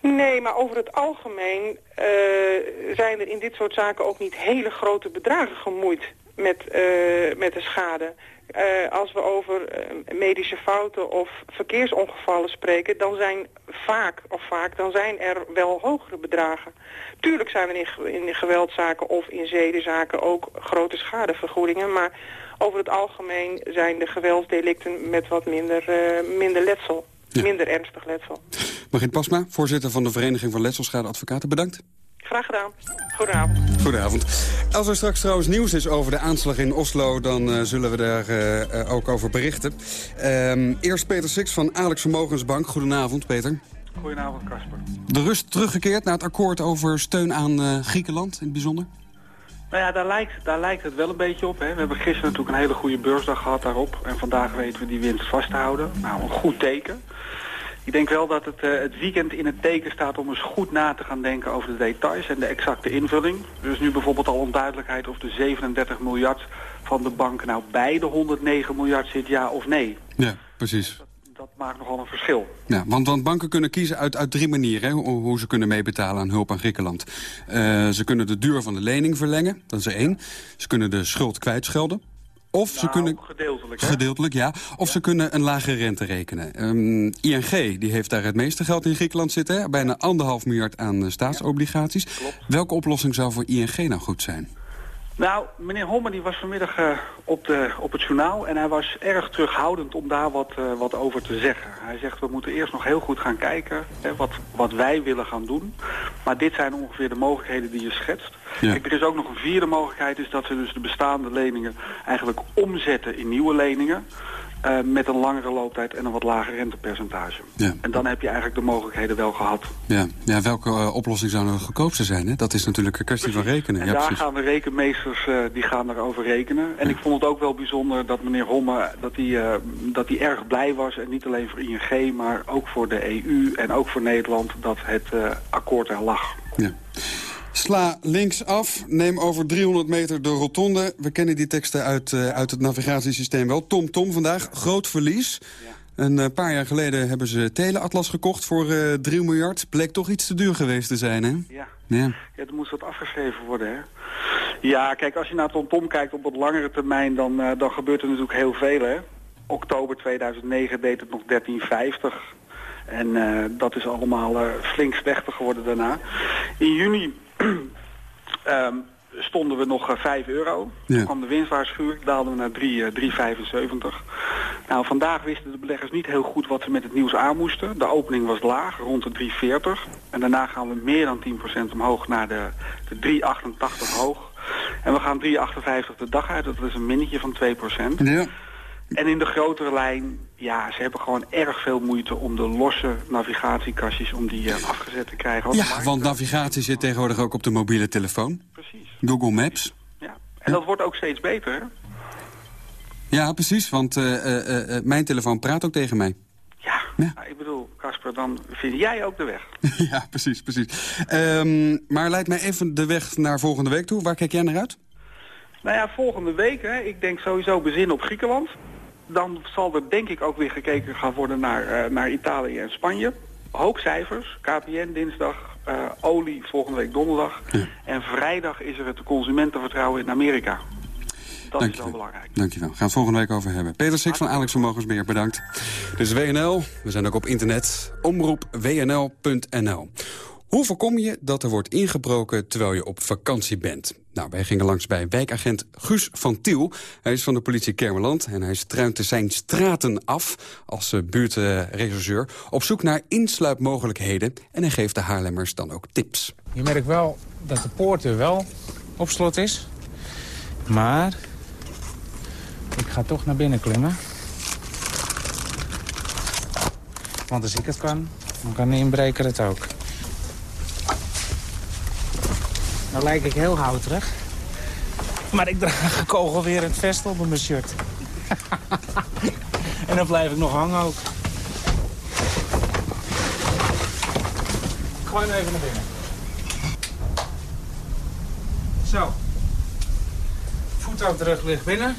Nee, maar over het algemeen zijn er in dit soort zaken ook niet hele grote bedragen gemoeid met, met de schade. Uh, als we over uh, medische fouten of verkeersongevallen spreken, dan zijn vaak, of vaak, dan zijn er wel hogere bedragen. Tuurlijk zijn er in, in geweldzaken of in zedenzaken ook grote schadevergoedingen, maar over het algemeen zijn de geweldsdelicten met wat minder, uh, minder letsel. Ja. Minder ernstig letsel. Margriet Pasma, voorzitter van de Vereniging van Letselschadeadvocaten, bedankt. Graag gedaan. Goedenavond. Goedenavond. Als er straks trouwens nieuws is over de aanslag in Oslo... dan uh, zullen we daar uh, uh, ook over berichten. Um, eerst Peter Six van Alex Vermogensbank. Goedenavond, Peter. Goedenavond, Casper. De rust teruggekeerd naar het akkoord over steun aan Griekenland in het bijzonder? Nou ja, daar lijkt, daar lijkt het wel een beetje op. Hè. We hebben gisteren natuurlijk een hele goede beursdag gehad daarop. En vandaag weten we die winst vast te houden. Nou, een goed teken. Ik denk wel dat het, uh, het weekend in het teken staat om eens goed na te gaan denken over de details en de exacte invulling. Er is nu bijvoorbeeld al onduidelijkheid of de 37 miljard van de bank nou bij de 109 miljard zit, ja of nee. Ja, precies. Dat, dat maakt nogal een verschil. Ja, want, want banken kunnen kiezen uit, uit drie manieren hè, hoe, hoe ze kunnen meebetalen aan hulp aan Griekenland. Uh, ze kunnen de duur van de lening verlengen, dat is er één. Ze kunnen de schuld kwijtschelden. Of nou, ze kunnen... Gedeeltelijk, hè? Gedeeltelijk, ja. Of ja. ze kunnen een lage rente rekenen. Um, ING die heeft daar het meeste geld in Griekenland zitten. Hè? Bijna anderhalf miljard aan uh, staatsobligaties. Welke oplossing zou voor ING nou goed zijn? Nou, meneer Homme die was vanmiddag uh, op, de, op het journaal en hij was erg terughoudend om daar wat, uh, wat over te zeggen. Hij zegt we moeten eerst nog heel goed gaan kijken hè, wat, wat wij willen gaan doen. Maar dit zijn ongeveer de mogelijkheden die je schetst. Ja. Kijk, er is ook nog een vierde mogelijkheid, is dat ze dus de bestaande leningen eigenlijk omzetten in nieuwe leningen. Uh, met een langere looptijd en een wat lager rentepercentage. Ja. En dan heb je eigenlijk de mogelijkheden wel gehad. Ja, ja welke uh, oplossing zou nou goedkoopste zijn? Hè? Dat is natuurlijk een kwestie precies. van rekenen. En ja, daar precies. gaan de rekenmeesters uh, die gaan daarover rekenen. En ja. ik vond het ook wel bijzonder dat meneer Homme dat hij, dat erg blij was. En niet alleen voor ING, maar ook voor de EU en ook voor Nederland dat het akkoord er lag. Ja. Sla links af, neem over 300 meter de rotonde. We kennen die teksten uit, uh, uit het navigatiesysteem wel. Tom Tom vandaag, groot verlies. Ja. Een uh, paar jaar geleden hebben ze Teleatlas gekocht voor uh, 3 miljard. Bleek toch iets te duur geweest te zijn, hè? Ja, ja. ja er moest wat afgeschreven worden, hè? Ja, kijk, als je naar Tom Tom kijkt op wat langere termijn... dan, uh, dan gebeurt er natuurlijk heel veel, hè? Oktober 2009 deed het nog 1350... En eh, dat is allemaal eh, flink slechter geworden daarna. In juni ehm, stonden we nog eh, 5 euro. Ja. Toen kwam de winstwaarschuwing, daalden we naar 3, eh, 3,75. Nou, vandaag wisten de beleggers niet heel goed wat ze met het nieuws aan moesten. De opening was laag, rond de 3,40. En daarna gaan we meer dan 10% omhoog naar de, de 3,88 hoog. En we gaan 3,58 de dag uit, dat is een minnetje van 2%. Ja. En in de grotere lijn, ja, ze hebben gewoon erg veel moeite om de losse navigatiekastjes om die eh, afgezet te krijgen. Ja, markt- want navigatie zit tegenwoordig ook op de mobiele telefoon. Precies. Google Maps. En dat wordt ook steeds beter, hè? Ja, precies, want eh, eh, mijn telefoon praat ook tegen mij. Nou, ik bedoel, Casper, dan vind jij ook de weg. ja, precies, precies. Ehm, maar leid mij even de weg naar volgende week toe. Waar kijk jij naar uit? Nou ja, volgende week, hè, ik denk sowieso bezin op Griekenland. Dan zal er denk ik ook weer gekeken gaan worden naar, eh, naar Italië en Spanje. Hoog cijfers, KPN dinsdag, eh, olie volgende week donderdag. En vrijdag is er het consumentenvertrouwen in Amerika. Dat is wel belangrijk. Dankjewel. Gaan we het volgende week over hebben. Peter Six van Alex Vermogensbeheer, bedankt. Dit is WNL. We zijn ook op internet. Omroepwnl.nl. Hoe voorkom je dat er wordt ingebroken terwijl je op vakantie bent? Nou, wij gingen langs bij wijkagent Guus van Tiel. Hij is van de politie Kermeland en hij struinte zijn straten af als uh, buurtregisseur op zoek naar insluipmogelijkheden. En hij geeft de Haarlemmers dan ook tips. Je merkt wel dat de poortdeur wel op slot is. Maar ik ga toch naar binnen klimmen. Want als ik het kan, dan kan de inbreker het ook. Nou lijk ik heel houterig. Maar ik draag een kogel weer het vest op mijn shirt. en dan blijf ik nog hangen ook. Gewoon even naar binnen. Zo. Voetafdruk ligt binnen.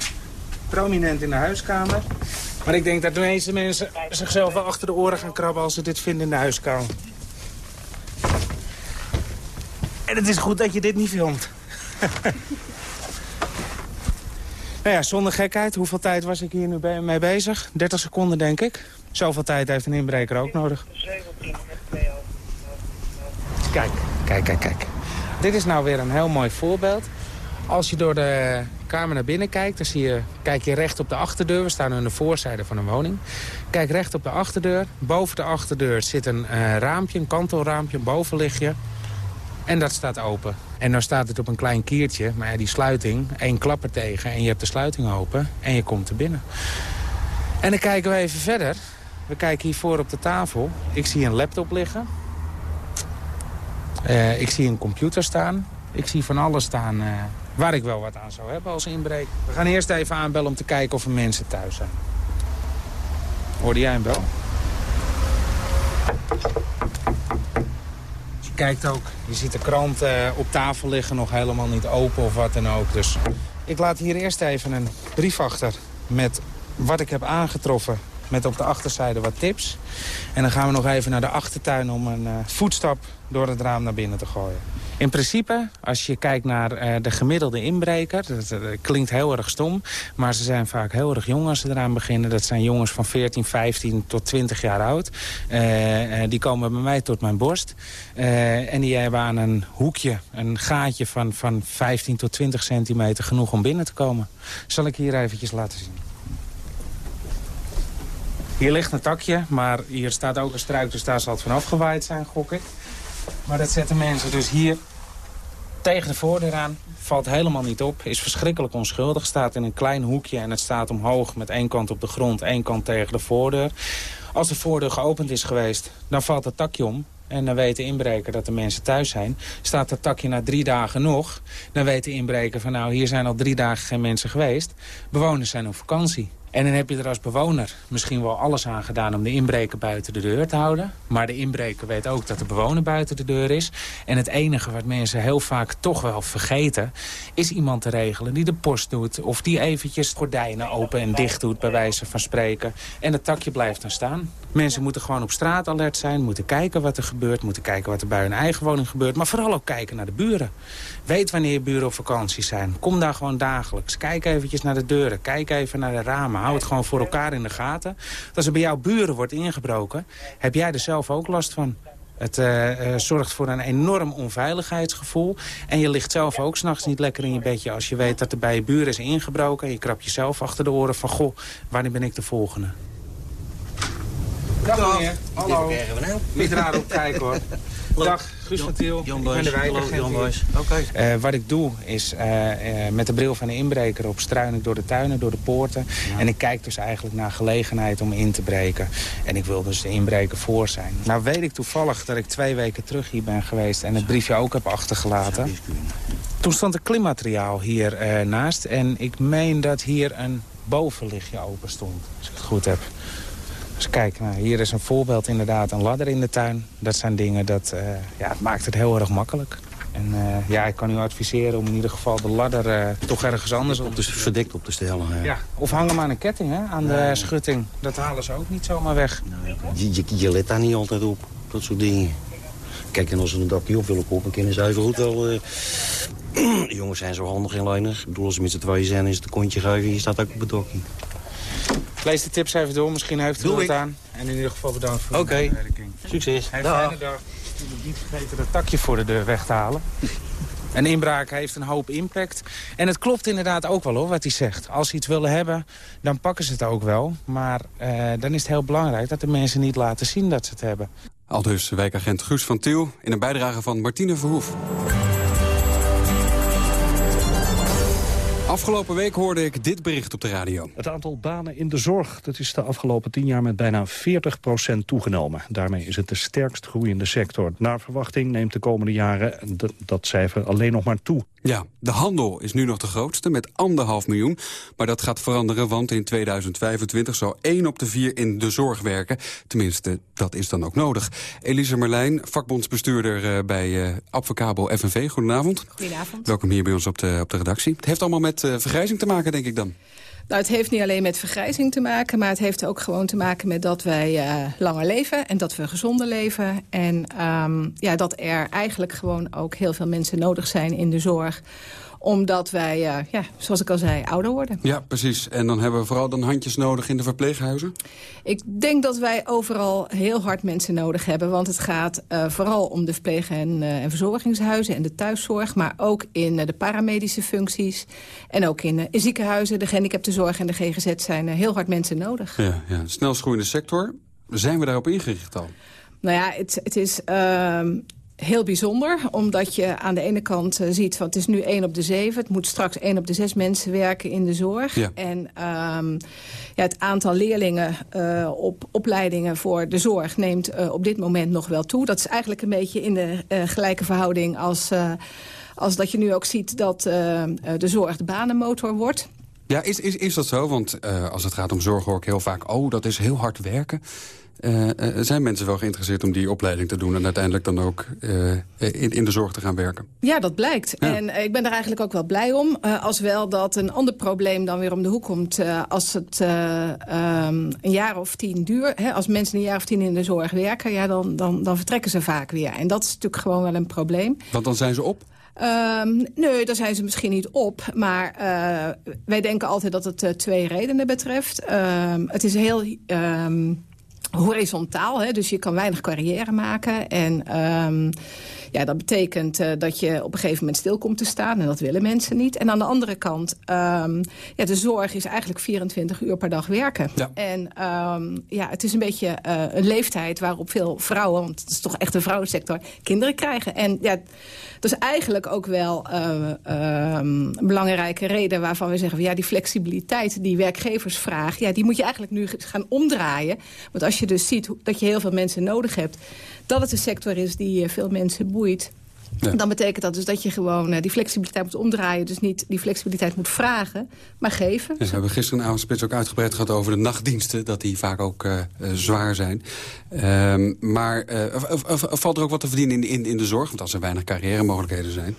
Prominent in de huiskamer. Maar ik denk dat de meeste mensen zichzelf wel achter de oren gaan krabben als ze dit vinden in de huiskamer. En het is goed dat je dit niet filmt. nou ja, zonder gekheid. Hoeveel tijd was ik hier nu mee bezig? 30 seconden, denk ik. Zoveel tijd heeft een inbreker ook nodig. Kijk, kijk, kijk, kijk. Dit is nou weer een heel mooi voorbeeld. Als je door de kamer naar binnen kijkt, dan zie je, kijk je recht op de achterdeur. We staan nu aan de voorzijde van een woning. Kijk recht op de achterdeur. Boven de achterdeur zit een uh, raampje, een kantelraampje, een bovenlichtje. En dat staat open. En nu staat het op een klein kiertje, maar ja, die sluiting, één klap er tegen en je hebt de sluiting open en je komt er binnen. En dan kijken we even verder. We kijken hier voor op de tafel. Ik zie een laptop liggen. Uh, ik zie een computer staan. Ik zie van alles staan uh, waar ik wel wat aan zou hebben als inbreker. We gaan eerst even aanbellen om te kijken of er mensen thuis zijn. Hoorde jij een bel? Kijkt ook, je ziet de krant uh, op tafel liggen, nog helemaal niet open of wat dan ook. Dus ik laat hier eerst even een brief achter met wat ik heb aangetroffen met op de achterzijde wat tips. En dan gaan we nog even naar de achtertuin om een uh, voetstap door het raam naar binnen te gooien. In principe, als je kijkt naar uh, de gemiddelde inbreker... Dat, dat, klinkt heel erg stom, maar ze zijn vaak heel erg jong als ze eraan beginnen. Dat zijn jongens van 14, 15 tot 20 jaar oud. Uh, die komen bij mij tot mijn borst. en die hebben aan een hoekje, een gaatje van, van 15 tot 20 centimeter... genoeg om binnen te komen. Zal ik hier eventjes laten zien. Hier ligt een takje, maar hier staat ook een struik, dus daar zal het van afgewaaid zijn, gok ik. Maar dat zetten mensen dus hier tegen de voordeur aan. Valt helemaal niet op, is verschrikkelijk onschuldig. Staat in een klein hoekje en het staat omhoog met één kant op de grond, één kant tegen de voordeur. Als de voordeur geopend is geweest, dan valt het takje om. En dan weet de inbreker dat de mensen thuis zijn. Staat dat takje na drie dagen nog, dan weet de inbreker van nou, hier zijn al drie dagen geen mensen geweest. Bewoners zijn op vakantie. En dan heb je er als bewoner misschien wel alles aan gedaan om de inbreker buiten de deur te houden. Maar de inbreker weet ook dat de bewoner buiten de deur is. En het enige wat mensen heel vaak toch wel vergeten... is iemand te regelen die de post doet. Of die eventjes gordijnen open en dicht doet, bij wijze van spreken. En het takje blijft dan staan. Mensen moeten gewoon op straat alert zijn. Moeten kijken wat er gebeurt. Moeten kijken wat er bij hun eigen woning gebeurt. Maar vooral ook kijken naar de buren. Weet wanneer je buren op vakantie zijn. Kom daar gewoon dagelijks. Kijk eventjes naar de deuren. Kijk even naar de ramen. hou het gewoon voor elkaar in de gaten. Als er bij jouw buren wordt ingebroken, heb jij er zelf ook last van. Het uh, uh, zorgt voor een enorm onveiligheidsgevoel. En je ligt zelf ook s'nachts niet lekker in je bedje... als je weet dat er bij je buren is ingebroken. En je krabt jezelf achter de oren van... goh, wanneer ben ik de volgende? Dag meneer. Hallo. Niet raar op kijken hoor. Dag, Guus van Tiel. Jan Boys. de Jan hier. Boys. Oké. Eh, wat ik doe is eh, eh, met de bril van de inbreker op struin ik door de tuinen, door de poorten. En ik kijk dus eigenlijk naar gelegenheid om in te breken. En ik wil dus de inbreker voor zijn. Nou weet ik toevallig dat ik twee weken terug hier ben geweest en het briefje ook heb achtergelaten. Toen stond er klimmateriaal hier naast en ik meen dat hier een bovenlichtje open stond. Als ik het goed heb. Dus kijk, nou, hier is een voorbeeld inderdaad, een ladder in de tuin. Dat zijn dingen, dat eh, ja, het maakt het heel erg makkelijk. En eh, ja, ik kan u adviseren om in ieder geval de ladder eh, toch ergens anders op te verdekt op te stellen. Ja. Ja, of hang hem aan een ketting hè, aan de schutting. Dat halen ze ook niet zomaar weg. Je, je, je let daar niet altijd op, dat soort dingen. Kijk, en als ze een dakje op willen kopen, kunnen ze even goed wel... jongens zijn zo handig en lenig. Ik bedoel, als ze met z'n tweeën zijn, is het een kontje geven. Je staat ook op het dakje. Lees de tips even door, misschien heeft u wat ik. aan. En in ieder geval bedankt voor de medewerking. Succes. Hij fijne dag. Natuurlijk niet vergeten dat takje voor de deur weg te halen. Een inbraak heeft een hoop impact. En het klopt inderdaad ook wel hoor, wat hij zegt. Als ze iets willen hebben, dan pakken ze het ook wel. Maar eh, dan is het heel belangrijk dat de mensen niet laten zien dat ze het hebben. Al dus wijkagent Guus van Tiel in een bijdrage van Martine Verhoef. Afgelopen week hoorde ik dit bericht op de radio. Het aantal banen in de zorg dat is de afgelopen tien jaar met bijna 40% toegenomen. Daarmee is het de sterkst groeiende sector. Naar verwachting neemt de komende jaren dat cijfer alleen nog maar toe. Ja, de handel is nu nog de grootste met anderhalf miljoen. Maar dat gaat veranderen, want in 2025 zal één op de vier in de zorg werken. Tenminste, dat is dan ook nodig. Elise Merlijn, vakbondsbestuurder eh, bij eh Advocabo FNV. Goedenavond. Goedenavond. Welkom hier bij ons op de, op de redactie. Het heeft allemaal met eh, vergrijzing te maken, denk ik dan. Nou, het heeft niet alleen met vergrijzing te maken... maar het heeft ook gewoon te maken met dat wij eh, langer leven... en dat we gezonder leven. En ehm, ja, dat er eigenlijk gewoon ook heel veel mensen nodig zijn in de zorg omdat wij, eh, ja, zoals ik al zei, ouder worden. Ja, precies. En dan hebben we vooral dan handjes nodig in de verpleeghuizen? Ik denk dat wij overal heel hard mensen nodig hebben. Want het gaat eh, vooral om de verpleeg- en, eh, en verzorgingshuizen en de thuiszorg. Maar ook in de paramedische functies. En ook in, in ziekenhuizen, de gehandicaptenzorg en de GGZ zijn heel hard mensen nodig. Ja, ja. Snelst groeiende sector. Zijn we daarop ingericht al? Nou ja, het, het is ehm, heel bijzonder. Omdat je aan de ene kant eh, ziet, van het is nu 1 op de 7. Het moet straks 1 op de 6 mensen werken in de zorg. Ja. En ehm, ja, het aantal leerlingen eh, op opleidingen voor de zorg neemt eh, op dit moment nog wel toe. Dat is eigenlijk een beetje in de gelijke verhouding als, als dat je nu ook ziet dat de zorg de banenmotor wordt. Ja, is, is, is dat zo? Want als het gaat om zorg hoor ik heel vaak... oh, dat is heel hard werken. Eh, eh, zijn mensen wel geïnteresseerd om die opleiding te doen... en uiteindelijk dan ook eh, in, in de zorg te gaan werken? Ja, dat blijkt. Ja. En ik ben er eigenlijk ook wel blij om. eh, als wel dat een ander probleem dan weer om de hoek komt... als het eh, ehm, een jaar of tien duurt... Hè, als mensen een jaar of tien in de zorg werken... Ja, dan, dan, dan vertrekken ze vaak weer. En dat is natuurlijk gewoon wel een probleem. Want dan zijn ze op? Ehm, nee, daar zijn ze misschien niet op. Maar wij denken altijd dat het twee redenen betreft. Ehm, het is heel horizontaal, hè, dus je kan weinig carrière maken. En ehm, ja, dat betekent eh, dat je op een gegeven moment stil komt te staan. En dat willen mensen niet. En aan de andere kant, ehm, ja, de zorg is eigenlijk 24 uur per dag werken. Ja. En ehm, ja, het is een beetje eh, een leeftijd waarop veel vrouwen... want het is toch echt een vrouwensector, kinderen krijgen. En ja, dat is eigenlijk ook wel eh, ehm, een belangrijke reden waarvan we zeggen... Van, ja, die flexibiliteit die werkgevers vragen... Ja, die moet je eigenlijk nu gaan omdraaien. Want als je dus ziet dat je heel veel mensen nodig hebt... dat het een sector is die eh, veel mensen boeit... Ja. Dan betekent dat dus dat je gewoon eh, die flexibiliteit moet omdraaien. Dus niet die flexibiliteit moet vragen, maar geven. Ja, we hebben gisteren in avondspits ook uitgebreid gehad over de nachtdiensten. Dat die vaak ook eh, zwaar zijn. Ehm, maar valt er ook wat te verdienen in, in, in de zorg? Want als er weinig carrière mogelijkheden zijn.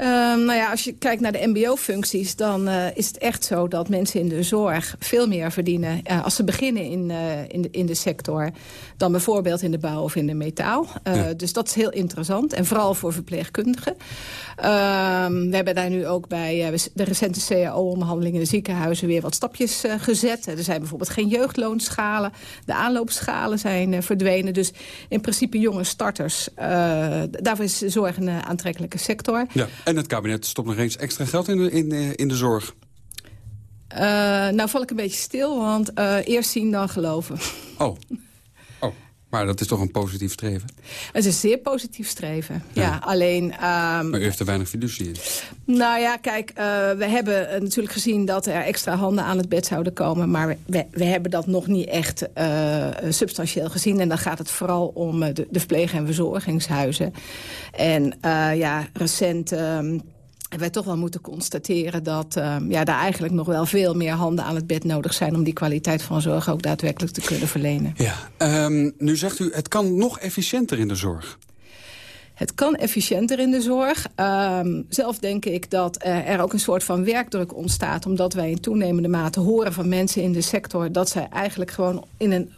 Um, nou ja, als je kijkt naar de mbo-functies... dan uh, is het echt zo dat mensen in de zorg veel meer verdienen... Uh, als ze beginnen in, uh, in, de, in de sector... dan bijvoorbeeld in de bouw of in de metaal. Ja. Dus dat is heel interessant. En vooral voor verpleegkundigen. Um, we hebben daar nu ook bij de recente cao-onderhandelingen... in de ziekenhuizen weer wat stapjes gezet. Er zijn bijvoorbeeld geen jeugdloonschalen. De aanloopschalen zijn verdwenen. Dus in principe jonge starters... daarvoor is zorg een aantrekkelijke sector. Ja. En het kabinet stopt nog eens extra geld in de, in, in de zorg. Uh, nou val ik een beetje stil, want uh, eerst zien dan geloven. Oh. maar dat is toch een positief streven? Het is een zeer positief streven, ja. ja alleen... Um, maar u heeft er weinig fiducie in. Nou ja, kijk, uh, we hebben natuurlijk gezien dat er extra handen aan het bed zouden komen. Maar we, we hebben dat nog niet echt substantieel gezien. En dan gaat het vooral om de, de verpleeg- en verzorgingshuizen. En ja, recent... Um, en wij toch wel moeten constateren dat uh, ja, daar eigenlijk nog wel veel meer handen aan het bed nodig zijn... om die kwaliteit van zorg ook daadwerkelijk te kunnen verlenen. Ja, um, nu zegt u, het kan nog efficiënter in de zorg. Het kan efficiënter in de zorg. Um, zelf denk ik dat uh, er ook een soort van werkdruk ontstaat... omdat wij in toenemende mate horen van mensen in de sector... dat zij eigenlijk gewoon in een,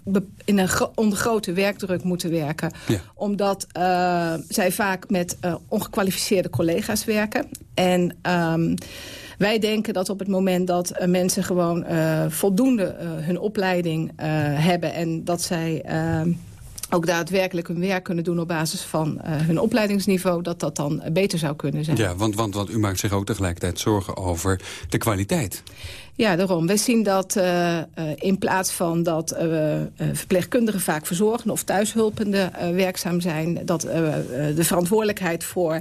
in een onder grote werkdruk moeten werken. Ja. Omdat uh, zij vaak met uh, ongekwalificeerde collega's werken. En... Um, wij denken dat op het moment dat uh, mensen gewoon uh, voldoende uh, hun opleiding hebben... en dat zij ook daadwerkelijk hun werk kunnen doen op basis van uh, hun opleidingsniveau... dat dat dan beter zou kunnen zijn. Ja, want, want, want u maakt zich ook tegelijkertijd zorgen over de kwaliteit. Ja, daarom. We zien dat uh, uh, in plaats van dat uh, verpleegkundigen vaak verzorgen... of thuishulpenden werkzaam zijn... dat de verantwoordelijkheid voor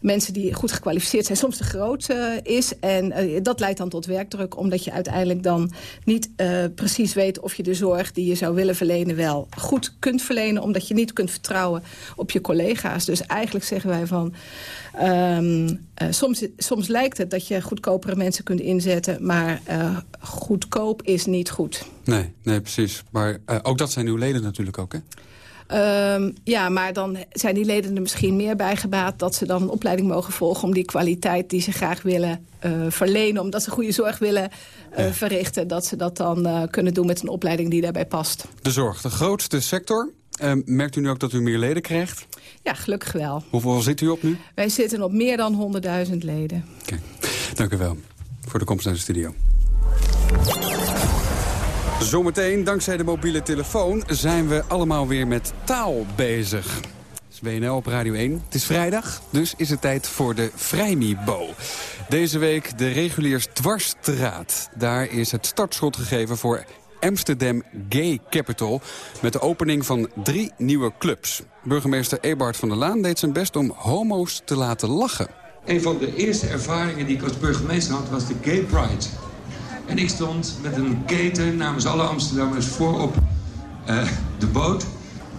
mensen die goed gekwalificeerd zijn... soms te groot is. En dat leidt dan tot werkdruk... omdat je uiteindelijk dan niet precies weet... of je de zorg die je zou willen verlenen wel goed kunt verlenen... omdat je niet kunt vertrouwen op je collega's. Dus eigenlijk zeggen wij van... Uh, soms, soms lijkt het dat je goedkopere mensen kunt inzetten... maar uh, goedkoop is niet goed. Nee, nee precies. Maar uh, ook dat zijn uw leden natuurlijk ook, hè? Um, ja, maar dan zijn die leden er misschien meer bij gebaat... dat ze dan een opleiding mogen volgen om die kwaliteit die ze graag willen uh, verlenen... omdat ze goede zorg willen uh, ja. verrichten... dat ze dat dan uh, kunnen doen met een opleiding die daarbij past. De zorg, de grootste sector. Uh, merkt u nu ook dat u meer leden krijgt? Ja, gelukkig wel. Hoeveel zit u op nu? Wij zitten op meer dan 100.000 leden. Oké, dank u wel voor de komst naar de studio. Zometeen, dankzij de mobiele telefoon, zijn we allemaal weer met taal bezig. WNL op Radio 1. Het is vrijdag, dus is het tijd voor de Vrijmibo. Deze week de reguliers Dwarsstraat. Daar is het startschot gegeven voor Amsterdam Gay Capital... met de opening van drie nieuwe clubs. Burgemeester Ebert van der Laan deed zijn best om homo's te laten lachen. Een van de eerste ervaringen die ik als burgemeester had was de Gay Pride. En ik stond met een keten namens alle Amsterdammers voorop uh, de boot.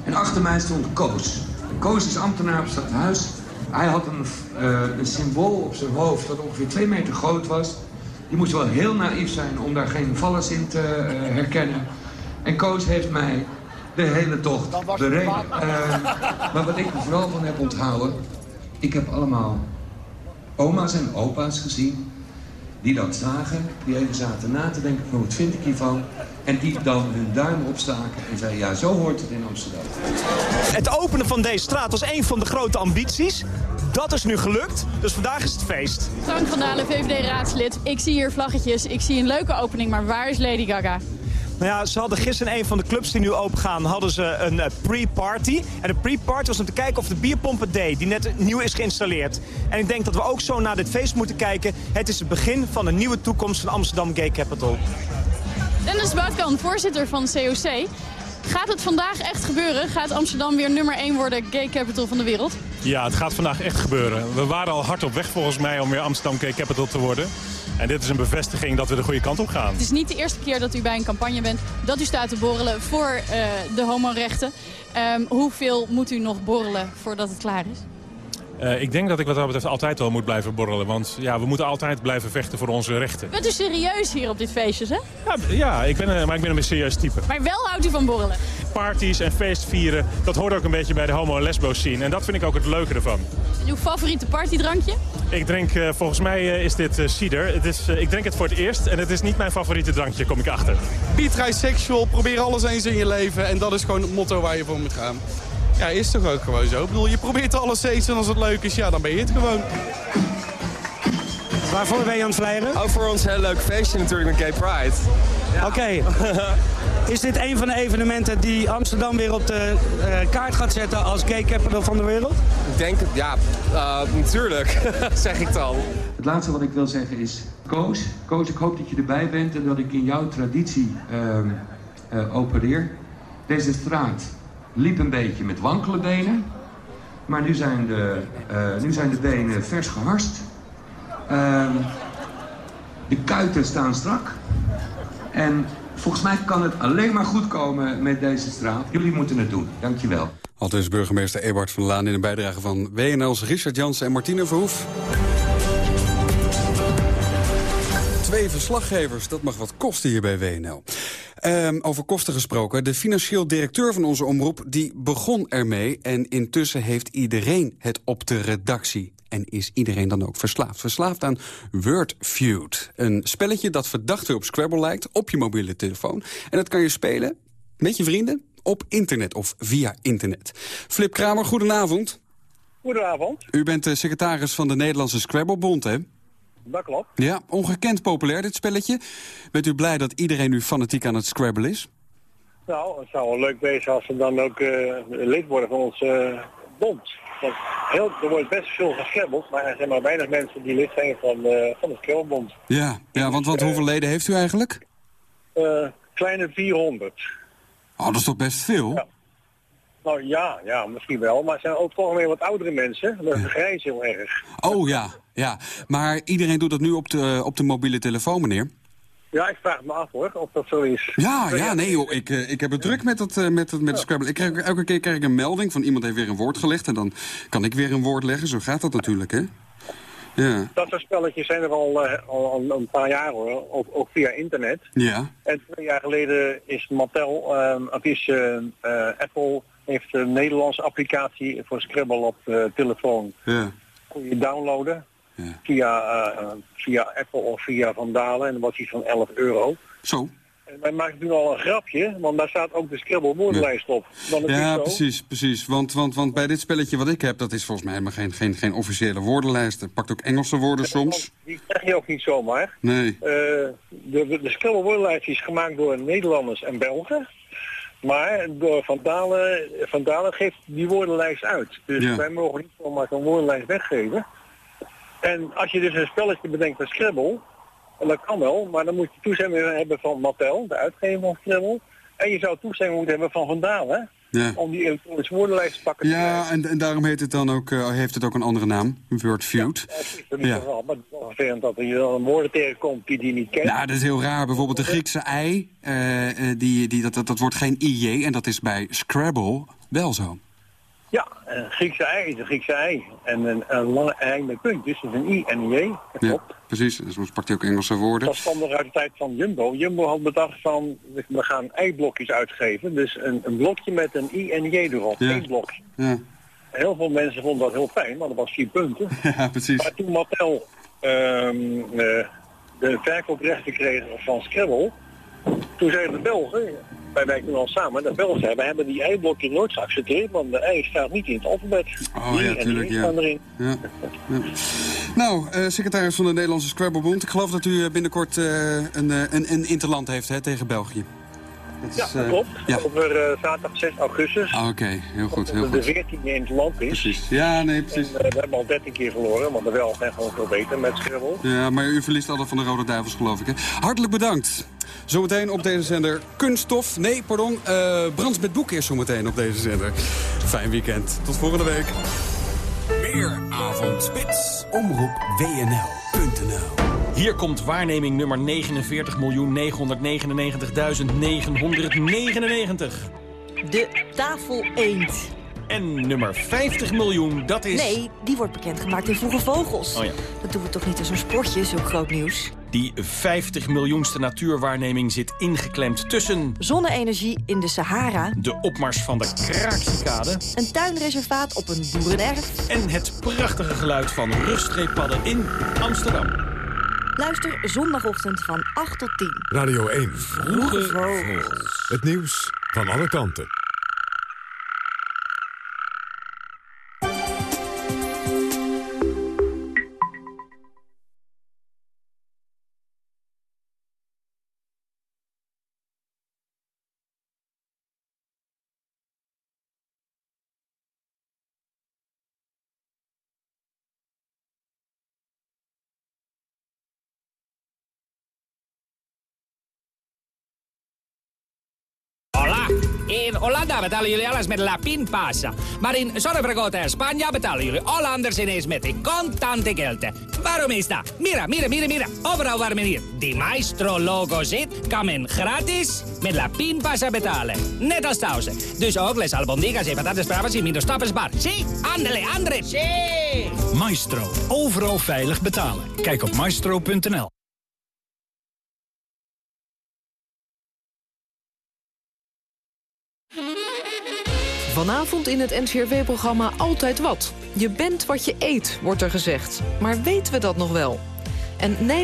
En achter mij stond Koos. Koos is ambtenaar op het stadhuis. Hij had een, uh, een symbool op zijn hoofd dat ongeveer twee meter groot was. Je moest wel heel naïef zijn om daar geen vallers in te uh, herkennen. En Koos heeft mij de hele tocht bereden. Uh, maar wat ik er vooral van heb onthouden... ik heb allemaal oma's en opa's gezien... die dat zagen, die even zaten na te denken van wat vind ik hiervan... en die dan hun duim opstaken en zeiden ja, zo hoort het in Amsterdam. Het openen van deze straat was een van de grote ambities. Dat is nu gelukt, dus vandaag is het feest. Frank van Dalen, VVD-raadslid. Ik zie hier vlaggetjes, ik zie een leuke opening, maar waar is Lady Gaga? Nou ja, ze hadden gisteren in een van de clubs die nu open gaan, hadden ze een uh, pre-party. En de pre-party was om te kijken of de bierpompen deed, die net nieuw is geïnstalleerd. En ik denk dat we ook zo naar dit feest moeten kijken. Het is het begin van een nieuwe toekomst van Amsterdam Gay Capital. Dennis Boutkan, voorzitter van COC. Gaat het vandaag echt gebeuren? Gaat Amsterdam weer nummer 1 worden gay capital van de wereld? Ja, het gaat vandaag echt gebeuren. We waren al hard op weg volgens mij om weer Amsterdam gay capital te worden. En dit is een bevestiging dat we de goede kant op gaan. Het is niet de eerste keer dat u bij een campagne bent dat u staat te borrelen voor uh, de homorechten. Um, hoeveel moet u nog borrelen voordat het klaar is? Uh, ik denk dat ik wat dat betreft altijd wel moet blijven borrelen. Want ja, we moeten altijd blijven vechten voor onze rechten. Bent u serieus hier op dit feestje, hè? Ja, ja ik ben, maar ik ben een serieus type. Maar wel houdt u van borrelen? Parties en feestvieren, dat hoort ook een beetje bij de homo- en lesbo-scene. En dat vind ik ook het leuke ervan. Uw favoriete partydrankje? Ik drink, eh, volgens mij eh, is dit eh, cider. Het is, eh, ik drink het voor het eerst en het is niet mijn favoriete drankje, kom ik achter. Trisexual, probeer alles eens in je leven. En dat is gewoon het motto waar je voor moet gaan. Ja, is toch ook gewoon zo. Ik bedoel, je probeert alles eens en als het leuk is, ja, dan ben je het gewoon. Waarvoor ben je aan het vliegen? Ook voor ons heel leuk feestje natuurlijk met Gay Pride. Oké. Is dit een van de evenementen die Amsterdam weer op de eh, kaart gaat zetten als gay capital van de wereld? Ik denk het, ja, eh, natuurlijk, zeg ik dan. Het laatste wat ik wil zeggen is, Koos, Koos, ik hoop dat je erbij bent en dat ik in jouw traditie ehm, eh, opereer. Deze straat liep een beetje met wankele benen, maar nu zijn de, eh, nu zijn de benen vers geharst. Ehm, de kuiten staan strak. En volgens mij kan het alleen maar goed komen met deze straat. Jullie moeten het doen. Dankjewel. Altijd burgemeester Ebert van Laan in een bijdrage van WNL's Richard Jansen en Martine Verhoef. Twee verslaggevers, dat mag wat kosten hier bij WNL. Ehm, over kosten gesproken, de financieel directeur van onze omroep... die begon ermee en intussen heeft iedereen het op de redactie. En is iedereen dan ook verslaafd? Verslaafd aan Wordfeud. Een spelletje dat verdacht weer op Scrabble lijkt, op je mobiele telefoon. En dat kan je spelen met je vrienden op internet of via internet. Flip Kramer, goedenavond. Goedenavond, U bent de secretaris van de Nederlandse Scrabblebond, hè? Dat klopt. Ja, ongekend populair dit spelletje. Bent u blij dat iedereen nu fanatiek aan het Scrabble is? Nou, het zou wel leuk wezen als ze dan ook eh, lid worden van onze eh, bond. Want heel, er wordt best veel geschrabbeld, maar er zijn maar weinig mensen die lid zijn van, eh, van de Scrabblebond. Ja, ja want, want hoeveel leden heeft u eigenlijk? Kleine 400. Oh, dat is toch best veel? Nou ja, ja, misschien wel, maar het zijn ook toch weer wat oudere mensen. Dat vergrijzen heel erg. Oh ja, ja. Maar iedereen doet dat nu op de, op de mobiele telefoon, meneer? Ja, ik vraag het me af hoor, of dat zo is. Ja, ja, nee joh, ik, eh, ik heb het druk met, dat, eh, met, dat, met de Scrabble. Ik krijg, elke keer krijg ik een melding van iemand heeft weer een woord gelegd... en dan kan ik weer een woord leggen, zo gaat dat natuurlijk, hè? Ja, Dat soort spelletjes zijn er al, eh, al, al een paar jaar hoor, ook, ook via internet. ja. En twee jaar geleden is Mattel, ehm het is eh, eh, Apple heeft een Nederlandse applicatie voor Scrabble op de telefoon. ja. Kon je downloaden via, eh, via Apple of via Van Dalen en dat was iets van 11 euro. Zo. En wij maken nu al een grapje, want daar staat ook de Scrabble woordenlijst op. Dan Ja, precies, precies. Want, want, want bij dit spelletje wat ik heb, dat is volgens mij helemaal geen, geen, geen officiële woordenlijst. Het pakt ook Engelse woorden soms. Die krijg je ook niet zomaar. Nee. Eh, de, de Scrabble woordenlijst is gemaakt door Nederlanders en Belgen. Maar door Van Dalen, Van Dalen geeft die woordenlijst uit. Dus Ja. wij mogen niet zomaar zo'n woordenlijst weggeven. En als je dus een spelletje bedenkt met Scrabble, en dat kan wel, maar dan moet je toestemming hebben van Mattel, de uitgever van Scrabble. En je zou toestemming moeten hebben van Van Dalen, Ja. om die elektronische woordenlijst te pakken. Ja, en, en daarom heet het dan ook, eh, heeft het ook een andere naam, Wordfeud. Dat is er niet Ja. maar het is wel vervelend dat je dan woorden tegenkomt die die niet kent. Nou, dat is heel raar. Bijvoorbeeld de Griekse ei, eh, die, die, dat, dat, dat wordt geen IJ en dat is bij Scrabble wel zo. Ja, een Griekse ei is een Griekse ei. En een, een lange ei met puntjes is een I en een J. Dat Ja, klopt. Precies. Dus soms pakt hij ook Engelse woorden. Dat kwam nog uit de tijd van Jumbo. Jumbo had bedacht van, we gaan eiblokjes uitgeven. Dus een, een blokje met een I en J erop. Ja. Eén blokje. Ja, Heel veel mensen vonden dat heel fijn, want dat was vier punten. ja precies. Maar toen Mattel ehm, eh, de verkooprechten kreeg van Scrabble, toen zeiden de Belgen, wij werken nu al samen, de Belgen zeiden, wij hebben die eiblokjes nooit geaccepteerd, want de ei staat niet in het alfabet. Oh Die ja, en die tuurlijk, ja. erin. ja. ja. Nou, eh, secretaris van de Nederlandse Scrabblebond. Ik geloof dat u eh, binnenkort eh, een, een, een interland heeft hè, tegen België. Dat Ja, is, dat eh, klopt. Ja. Over eh, zaterdag 6 augustus. Ah, Oké, heel goed, heel de goed. 14e in het land is. Precies. Ja, nee, precies. En, eh, we hebben al 13 keer verloren, want de wel zijn gewoon veel beter met Scrabble. Ja, maar u verliest altijd van de Rode Duivels, geloof ik. Hè? Hartelijk bedankt. Zometeen op deze zender Kunststof. Nee, pardon. eh Brands met Boek is zometeen op deze zender. Fijn weekend. Tot volgende week. Meer avondspits. Omroep WNL.nl Hier komt waarneming nummer 49.999.999. De tafel eend. En nummer 50 miljoen, dat is... Nee, die wordt bekendgemaakt in Vroege Vogels. Oh ja. Dat doen we toch niet als een sportje, zo groot nieuws? Die 50 miljoenste natuurwaarneming zit ingeklemd tussen... Zonne-energie in de Sahara. De opmars van de kraakcicade. Een tuinreservaat op een boerenerf. En het prachtige geluid van ruststreeppadden in Amsterdam. Luister zondagochtend van 8 tot 10. Radio 1. Vroege Vogels. Het nieuws van alle kanten. Hollanda betalen jullie alles met La Pinpasa. Maar in Zorgvergoten en Spanje betalen jullie Hollanders ineens met de contante geld. Waarom is dat? Mira, mira, mira, mira. Overal waar men hier die Maestro-logo zit, kan men gratis met La Pinpasa betalen. Net als thuis. Dus ook les albondigas en patatas bravas in minder stappersbar. Zie, andele, andre. Zie! Maestro. Overal veilig betalen. Kijk op maestro.nl. Vanavond in het NCRV-programma Altijd Wat. Je bent wat je eet, wordt er gezegd. Maar weten we dat nog wel? En